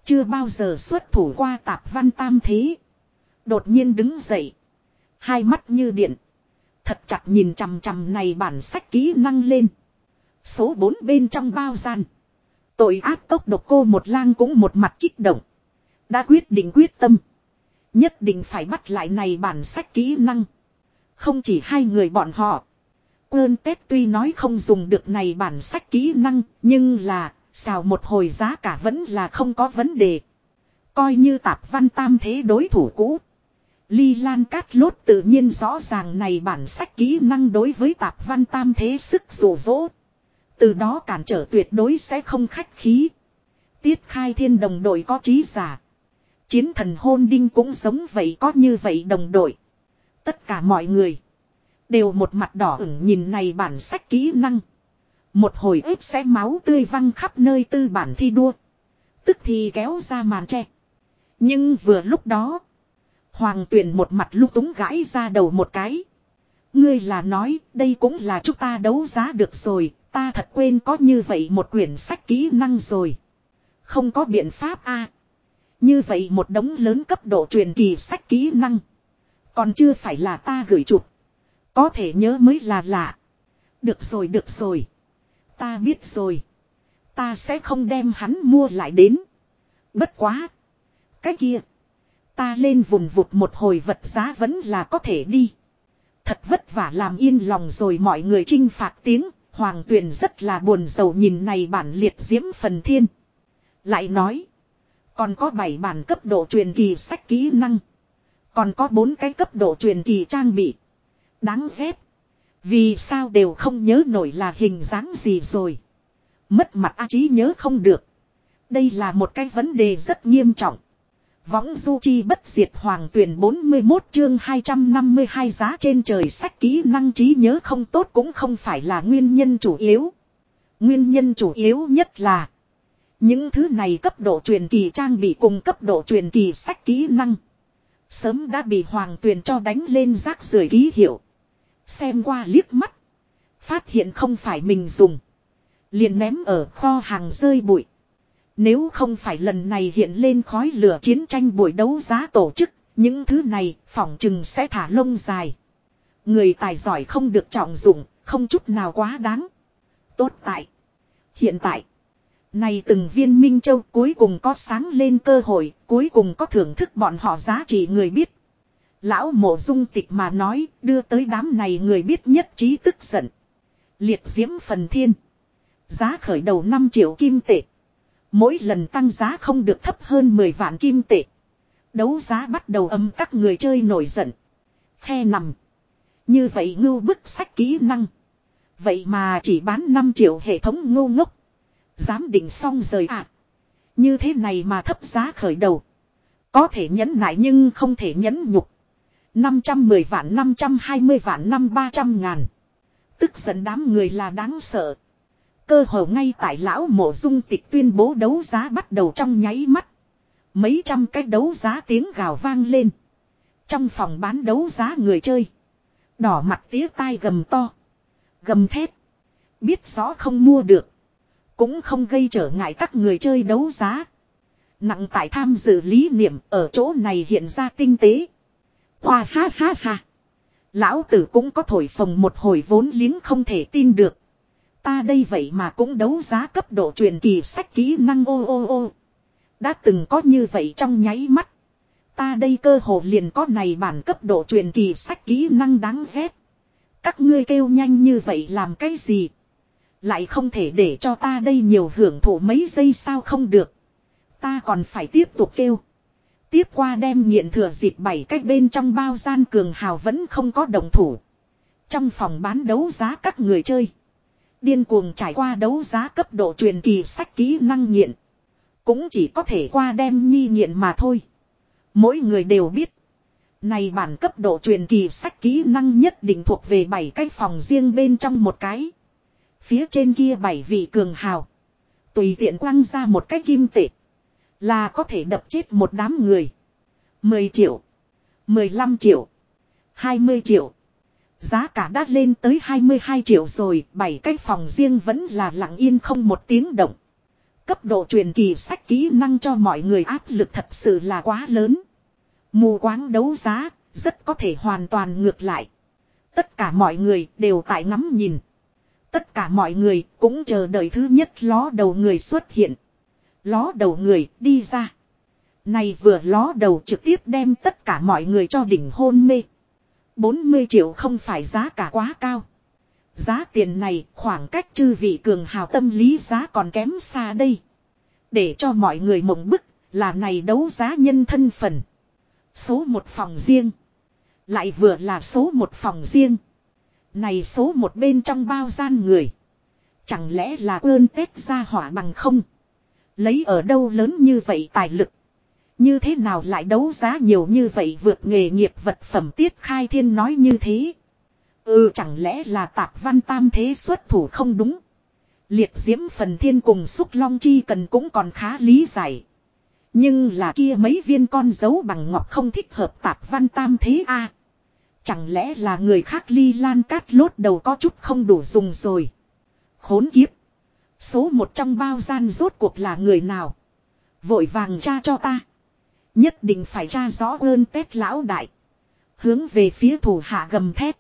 Chưa bao giờ xuất thủ qua tạp văn tam thế. Đột nhiên đứng dậy. Hai mắt như điện. Thật chặt nhìn chằm chằm này bản sách kỹ năng lên. Số 4 bên trong bao gian. Tội ác tốc độc cô một lang cũng một mặt kích động. Đã quyết định quyết tâm. Nhất định phải bắt lại này bản sách kỹ năng. Không chỉ hai người bọn họ. Ơn Tết tuy nói không dùng được này bản sách kỹ năng, nhưng là, xào một hồi giá cả vẫn là không có vấn đề. Coi như tạp văn tam thế đối thủ cũ. Ly Lan Cát Lốt tự nhiên rõ ràng này bản sách kỹ năng đối với tạp văn tam thế sức rủ rỗ. Từ đó cản trở tuyệt đối sẽ không khách khí. Tiết khai thiên đồng đội có trí giả. Chiến thần hôn đinh cũng giống vậy có như vậy đồng đội. Tất cả mọi người. Đều một mặt đỏ ửng nhìn này bản sách kỹ năng. Một hồi ếp sẽ máu tươi văng khắp nơi tư bản thi đua. Tức thì kéo ra màn tre. Nhưng vừa lúc đó. Hoàng tuyển một mặt lúc túng gãi ra đầu một cái. Ngươi là nói, đây cũng là chúng ta đấu giá được rồi. Ta thật quên có như vậy một quyển sách kỹ năng rồi. Không có biện pháp a Như vậy một đống lớn cấp độ truyền kỳ sách kỹ năng. Còn chưa phải là ta gửi chụp. Có thể nhớ mới là lạ. Được rồi được rồi. Ta biết rồi. Ta sẽ không đem hắn mua lại đến. Bất quá. Cái kia. Ta lên vùng vụt một hồi vật giá vẫn là có thể đi. Thật vất vả làm yên lòng rồi mọi người trinh phạt tiếng. Hoàng tuyền rất là buồn rầu nhìn này bản liệt diễm phần thiên. Lại nói. Còn có 7 bản cấp độ truyền kỳ sách kỹ năng. Còn có 4 cái cấp độ truyền kỳ trang bị. Đáng ghét. Vì sao đều không nhớ nổi là hình dáng gì rồi. Mất mặt A trí nhớ không được. Đây là một cái vấn đề rất nghiêm trọng. Võng du chi bất diệt hoàng tuyển 41 chương 252 giá trên trời sách kỹ năng trí nhớ không tốt cũng không phải là nguyên nhân chủ yếu. Nguyên nhân chủ yếu nhất là những thứ này cấp độ truyền kỳ trang bị cùng cấp độ truyền kỳ sách kỹ năng. Sớm đã bị hoàng tuyển cho đánh lên rác rưởi ký hiệu. Xem qua liếc mắt. Phát hiện không phải mình dùng. Liền ném ở kho hàng rơi bụi. Nếu không phải lần này hiện lên khói lửa chiến tranh buổi đấu giá tổ chức, những thứ này phỏng chừng sẽ thả lông dài. Người tài giỏi không được trọng dụng, không chút nào quá đáng. Tốt tại. Hiện tại. Này từng viên Minh Châu cuối cùng có sáng lên cơ hội, cuối cùng có thưởng thức bọn họ giá trị người biết. Lão mộ dung tịch mà nói, đưa tới đám này người biết nhất trí tức giận. Liệt diễm phần thiên. Giá khởi đầu 5 triệu kim tệ. Mỗi lần tăng giá không được thấp hơn 10 vạn kim tệ. Đấu giá bắt đầu âm các người chơi nổi giận. Khe nằm. Như vậy ngưu bức sách kỹ năng. Vậy mà chỉ bán 5 triệu hệ thống ngô ngốc. Dám định xong rời ạ. À. Như thế này mà thấp giá khởi đầu. Có thể nhẫn nại nhưng không thể nhẫn nhục. 510 vạn 520 vạn năm 300 ngàn. Tức giận đám người là đáng sợ. Cơ hồ ngay tại lão mộ dung tịch tuyên bố đấu giá bắt đầu trong nháy mắt. Mấy trăm cái đấu giá tiếng gào vang lên. Trong phòng bán đấu giá người chơi. Đỏ mặt tía tai gầm to. Gầm thép. Biết rõ không mua được. Cũng không gây trở ngại các người chơi đấu giá. Nặng tại tham dự lý niệm ở chỗ này hiện ra tinh tế. Hoa ha ha ha. Lão tử cũng có thổi phồng một hồi vốn liếng không thể tin được. Ta đây vậy mà cũng đấu giá cấp độ truyền kỳ sách kỹ năng ô ô ô. Đã từng có như vậy trong nháy mắt. Ta đây cơ hồ liền có này bản cấp độ truyền kỳ sách kỹ năng đáng ghét. Các ngươi kêu nhanh như vậy làm cái gì? Lại không thể để cho ta đây nhiều hưởng thụ mấy giây sao không được. Ta còn phải tiếp tục kêu. Tiếp qua đem nghiện thừa dịp bảy cách bên trong bao gian cường hào vẫn không có đồng thủ. Trong phòng bán đấu giá các người chơi. Điên cuồng trải qua đấu giá cấp độ truyền kỳ sách kỹ năng nghiện. Cũng chỉ có thể qua đem nhi nghiện mà thôi. Mỗi người đều biết. Này bản cấp độ truyền kỳ sách kỹ năng nhất định thuộc về bảy cái phòng riêng bên trong một cái. Phía trên kia bảy vị cường hào. Tùy tiện quăng ra một cái kim tệ. Là có thể đập chết một đám người. 10 triệu. 15 triệu. 20 triệu. Giá cả đã lên tới 22 triệu rồi, bảy cái phòng riêng vẫn là lặng yên không một tiếng động. Cấp độ truyền kỳ sách kỹ năng cho mọi người áp lực thật sự là quá lớn. Mù quáng đấu giá, rất có thể hoàn toàn ngược lại. Tất cả mọi người đều tại ngắm nhìn. Tất cả mọi người cũng chờ đợi thứ nhất ló đầu người xuất hiện. Ló đầu người đi ra. Này vừa ló đầu trực tiếp đem tất cả mọi người cho đỉnh hôn mê. 40 triệu không phải giá cả quá cao. Giá tiền này khoảng cách chư vị cường hào tâm lý giá còn kém xa đây. Để cho mọi người mộng bức là này đấu giá nhân thân phần. Số một phòng riêng. Lại vừa là số một phòng riêng. Này số một bên trong bao gian người. Chẳng lẽ là ơn tết ra hỏa bằng không? Lấy ở đâu lớn như vậy tài lực? Như thế nào lại đấu giá nhiều như vậy vượt nghề nghiệp vật phẩm tiết khai thiên nói như thế? Ừ chẳng lẽ là tạp văn tam thế xuất thủ không đúng? Liệt diễm phần thiên cùng xúc long chi cần cũng còn khá lý giải. Nhưng là kia mấy viên con dấu bằng ngọc không thích hợp tạp văn tam thế a Chẳng lẽ là người khác ly lan cát lốt đầu có chút không đủ dùng rồi. Khốn kiếp. Số một trong bao gian rốt cuộc là người nào. Vội vàng tra cho ta. Nhất định phải tra rõ ơn tết lão đại. Hướng về phía thủ hạ gầm thét.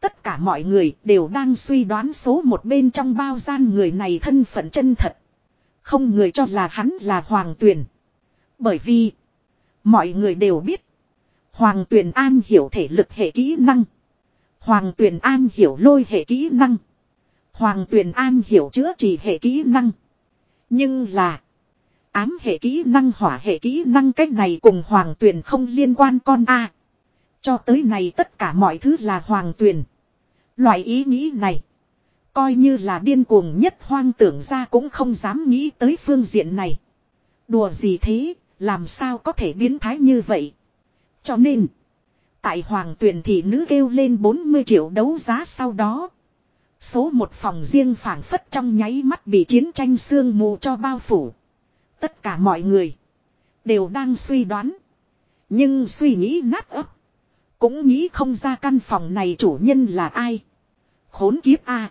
Tất cả mọi người đều đang suy đoán số một bên trong bao gian người này thân phận chân thật. Không người cho là hắn là Hoàng Tuyền. Bởi vì, mọi người đều biết, Hoàng Tuyền An hiểu thể lực hệ kỹ năng. Hoàng Tuyền An hiểu lôi hệ kỹ năng. Hoàng Tuyền An hiểu chữa trị hệ kỹ năng. Nhưng là ám hệ kỹ năng hỏa hệ kỹ năng cách này cùng Hoàng Tuyền không liên quan con A. Cho tới này tất cả mọi thứ là Hoàng Tuyền. Loại ý nghĩ này. Coi như là điên cuồng nhất hoang tưởng ra cũng không dám nghĩ tới phương diện này. Đùa gì thế, làm sao có thể biến thái như vậy. Cho nên, tại Hoàng Tuyền thị nữ kêu lên 40 triệu đấu giá sau đó. Số một phòng riêng phản phất trong nháy mắt bị chiến tranh sương mù cho bao phủ. Tất cả mọi người đều đang suy đoán. Nhưng suy nghĩ nát ấp. Cũng nghĩ không ra căn phòng này chủ nhân là ai. Khốn kiếp a,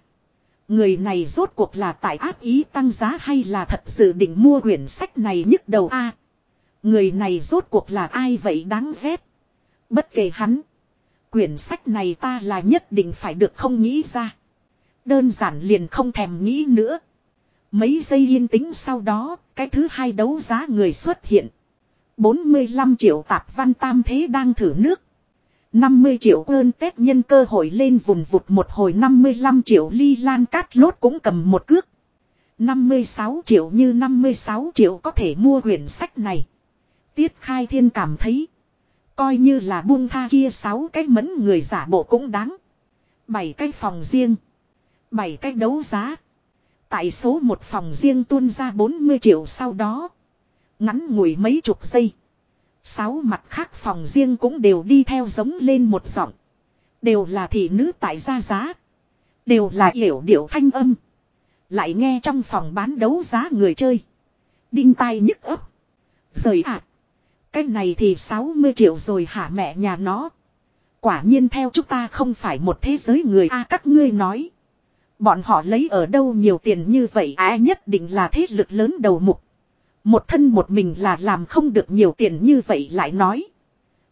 Người này rốt cuộc là tại áp ý tăng giá hay là thật sự định mua quyển sách này nhức đầu a Người này rốt cuộc là ai vậy đáng ghét. Bất kể hắn. Quyển sách này ta là nhất định phải được không nghĩ ra. Đơn giản liền không thèm nghĩ nữa. Mấy giây yên tĩnh sau đó, cái thứ hai đấu giá người xuất hiện. 45 triệu tạp văn tam thế đang thử nước. 50 triệu ơn tết nhân cơ hội lên vùng vụt một hồi 55 triệu ly lan cát lốt cũng cầm một cước. 56 triệu như 56 triệu có thể mua quyển sách này. Tiết khai thiên cảm thấy. Coi như là buông tha kia sáu cái mẫn người giả bộ cũng đáng. bảy cái phòng riêng bảy cách đấu giá. Tại số một phòng riêng tuôn ra 40 triệu sau đó. Ngắn ngủi mấy chục giây. Sáu mặt khác phòng riêng cũng đều đi theo giống lên một giọng. Đều là thị nữ tại gia giá. Đều là hiểu điệu thanh âm. Lại nghe trong phòng bán đấu giá người chơi. Đinh tai nhức ấp. Rời ạ. À. Cái này thì 60 triệu rồi hả mẹ nhà nó. Quả nhiên theo chúng ta không phải một thế giới người a các ngươi nói. Bọn họ lấy ở đâu nhiều tiền như vậy á, nhất định là thế lực lớn đầu mục. Một thân một mình là làm không được nhiều tiền như vậy, lại nói.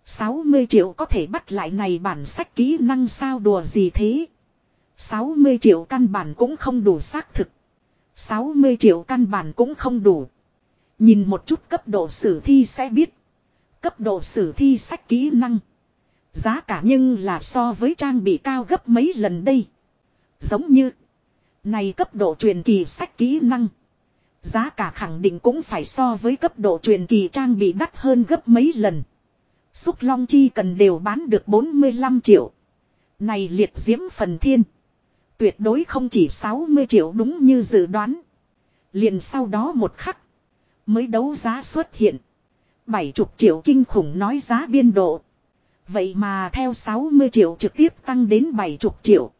60 triệu có thể bắt lại này bản sách kỹ năng sao đùa gì thế. 60 triệu căn bản cũng không đủ xác thực. 60 triệu căn bản cũng không đủ. Nhìn một chút cấp độ sử thi sẽ biết. Cấp độ sử thi sách kỹ năng. Giá cả nhưng là so với trang bị cao gấp mấy lần đây. Giống như. Này cấp độ truyền kỳ sách kỹ năng. Giá cả khẳng định cũng phải so với cấp độ truyền kỳ trang bị đắt hơn gấp mấy lần. Xúc Long Chi cần đều bán được 45 triệu. Này liệt diễm phần thiên. Tuyệt đối không chỉ 60 triệu đúng như dự đoán. Liền sau đó một khắc. Mới đấu giá xuất hiện. 70 triệu kinh khủng nói giá biên độ. Vậy mà theo 60 triệu trực tiếp tăng đến 70 triệu.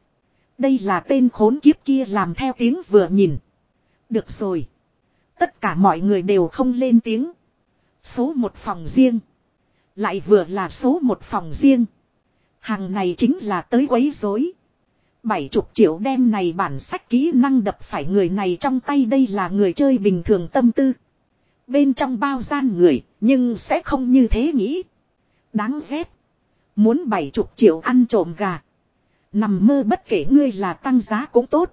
Đây là tên khốn kiếp kia làm theo tiếng vừa nhìn. Được rồi. Tất cả mọi người đều không lên tiếng. Số một phòng riêng. Lại vừa là số một phòng riêng. Hàng này chính là tới quấy rối. Bảy chục triệu đem này bản sách kỹ năng đập phải người này trong tay đây là người chơi bình thường tâm tư. Bên trong bao gian người, nhưng sẽ không như thế nghĩ. Đáng ghét. Muốn bảy chục triệu ăn trộm gà. Nằm mơ bất kể ngươi là tăng giá cũng tốt.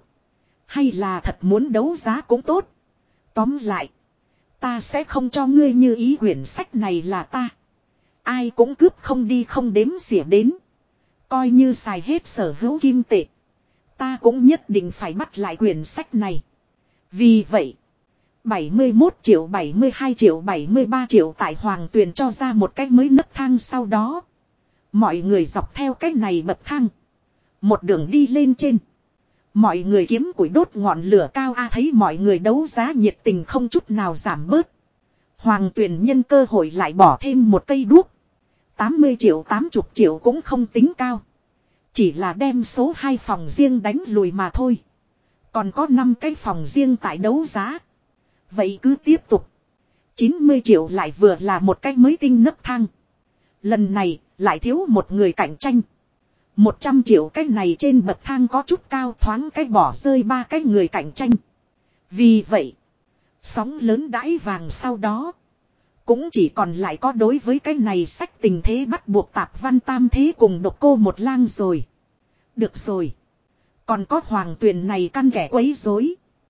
Hay là thật muốn đấu giá cũng tốt. Tóm lại. Ta sẽ không cho ngươi như ý quyển sách này là ta. Ai cũng cướp không đi không đếm xỉa đến. Coi như xài hết sở hữu kim tệ. Ta cũng nhất định phải bắt lại quyển sách này. Vì vậy. 71 triệu 72 triệu 73 triệu tại Hoàng Tuyền cho ra một cách mới nấc thang sau đó. Mọi người dọc theo cách này bậc thang. Một đường đi lên trên. Mọi người kiếm củi đốt ngọn lửa cao a thấy mọi người đấu giá nhiệt tình không chút nào giảm bớt. Hoàng Tuyền nhân cơ hội lại bỏ thêm một cây đuốc. 80 triệu 80 triệu cũng không tính cao. Chỉ là đem số 2 phòng riêng đánh lùi mà thôi. Còn có 5 cái phòng riêng tại đấu giá. Vậy cứ tiếp tục. 90 triệu lại vừa là một cái mới tinh nấc thang. Lần này lại thiếu một người cạnh tranh. 100 triệu cái này trên bậc thang có chút cao thoáng cái bỏ rơi ba cái người cạnh tranh. Vì vậy, sóng lớn đãi vàng sau đó. Cũng chỉ còn lại có đối với cái này sách tình thế bắt buộc tạp văn tam thế cùng độc cô một lang rồi. Được rồi. Còn có hoàng tuyền này căn kẻ quấy rối.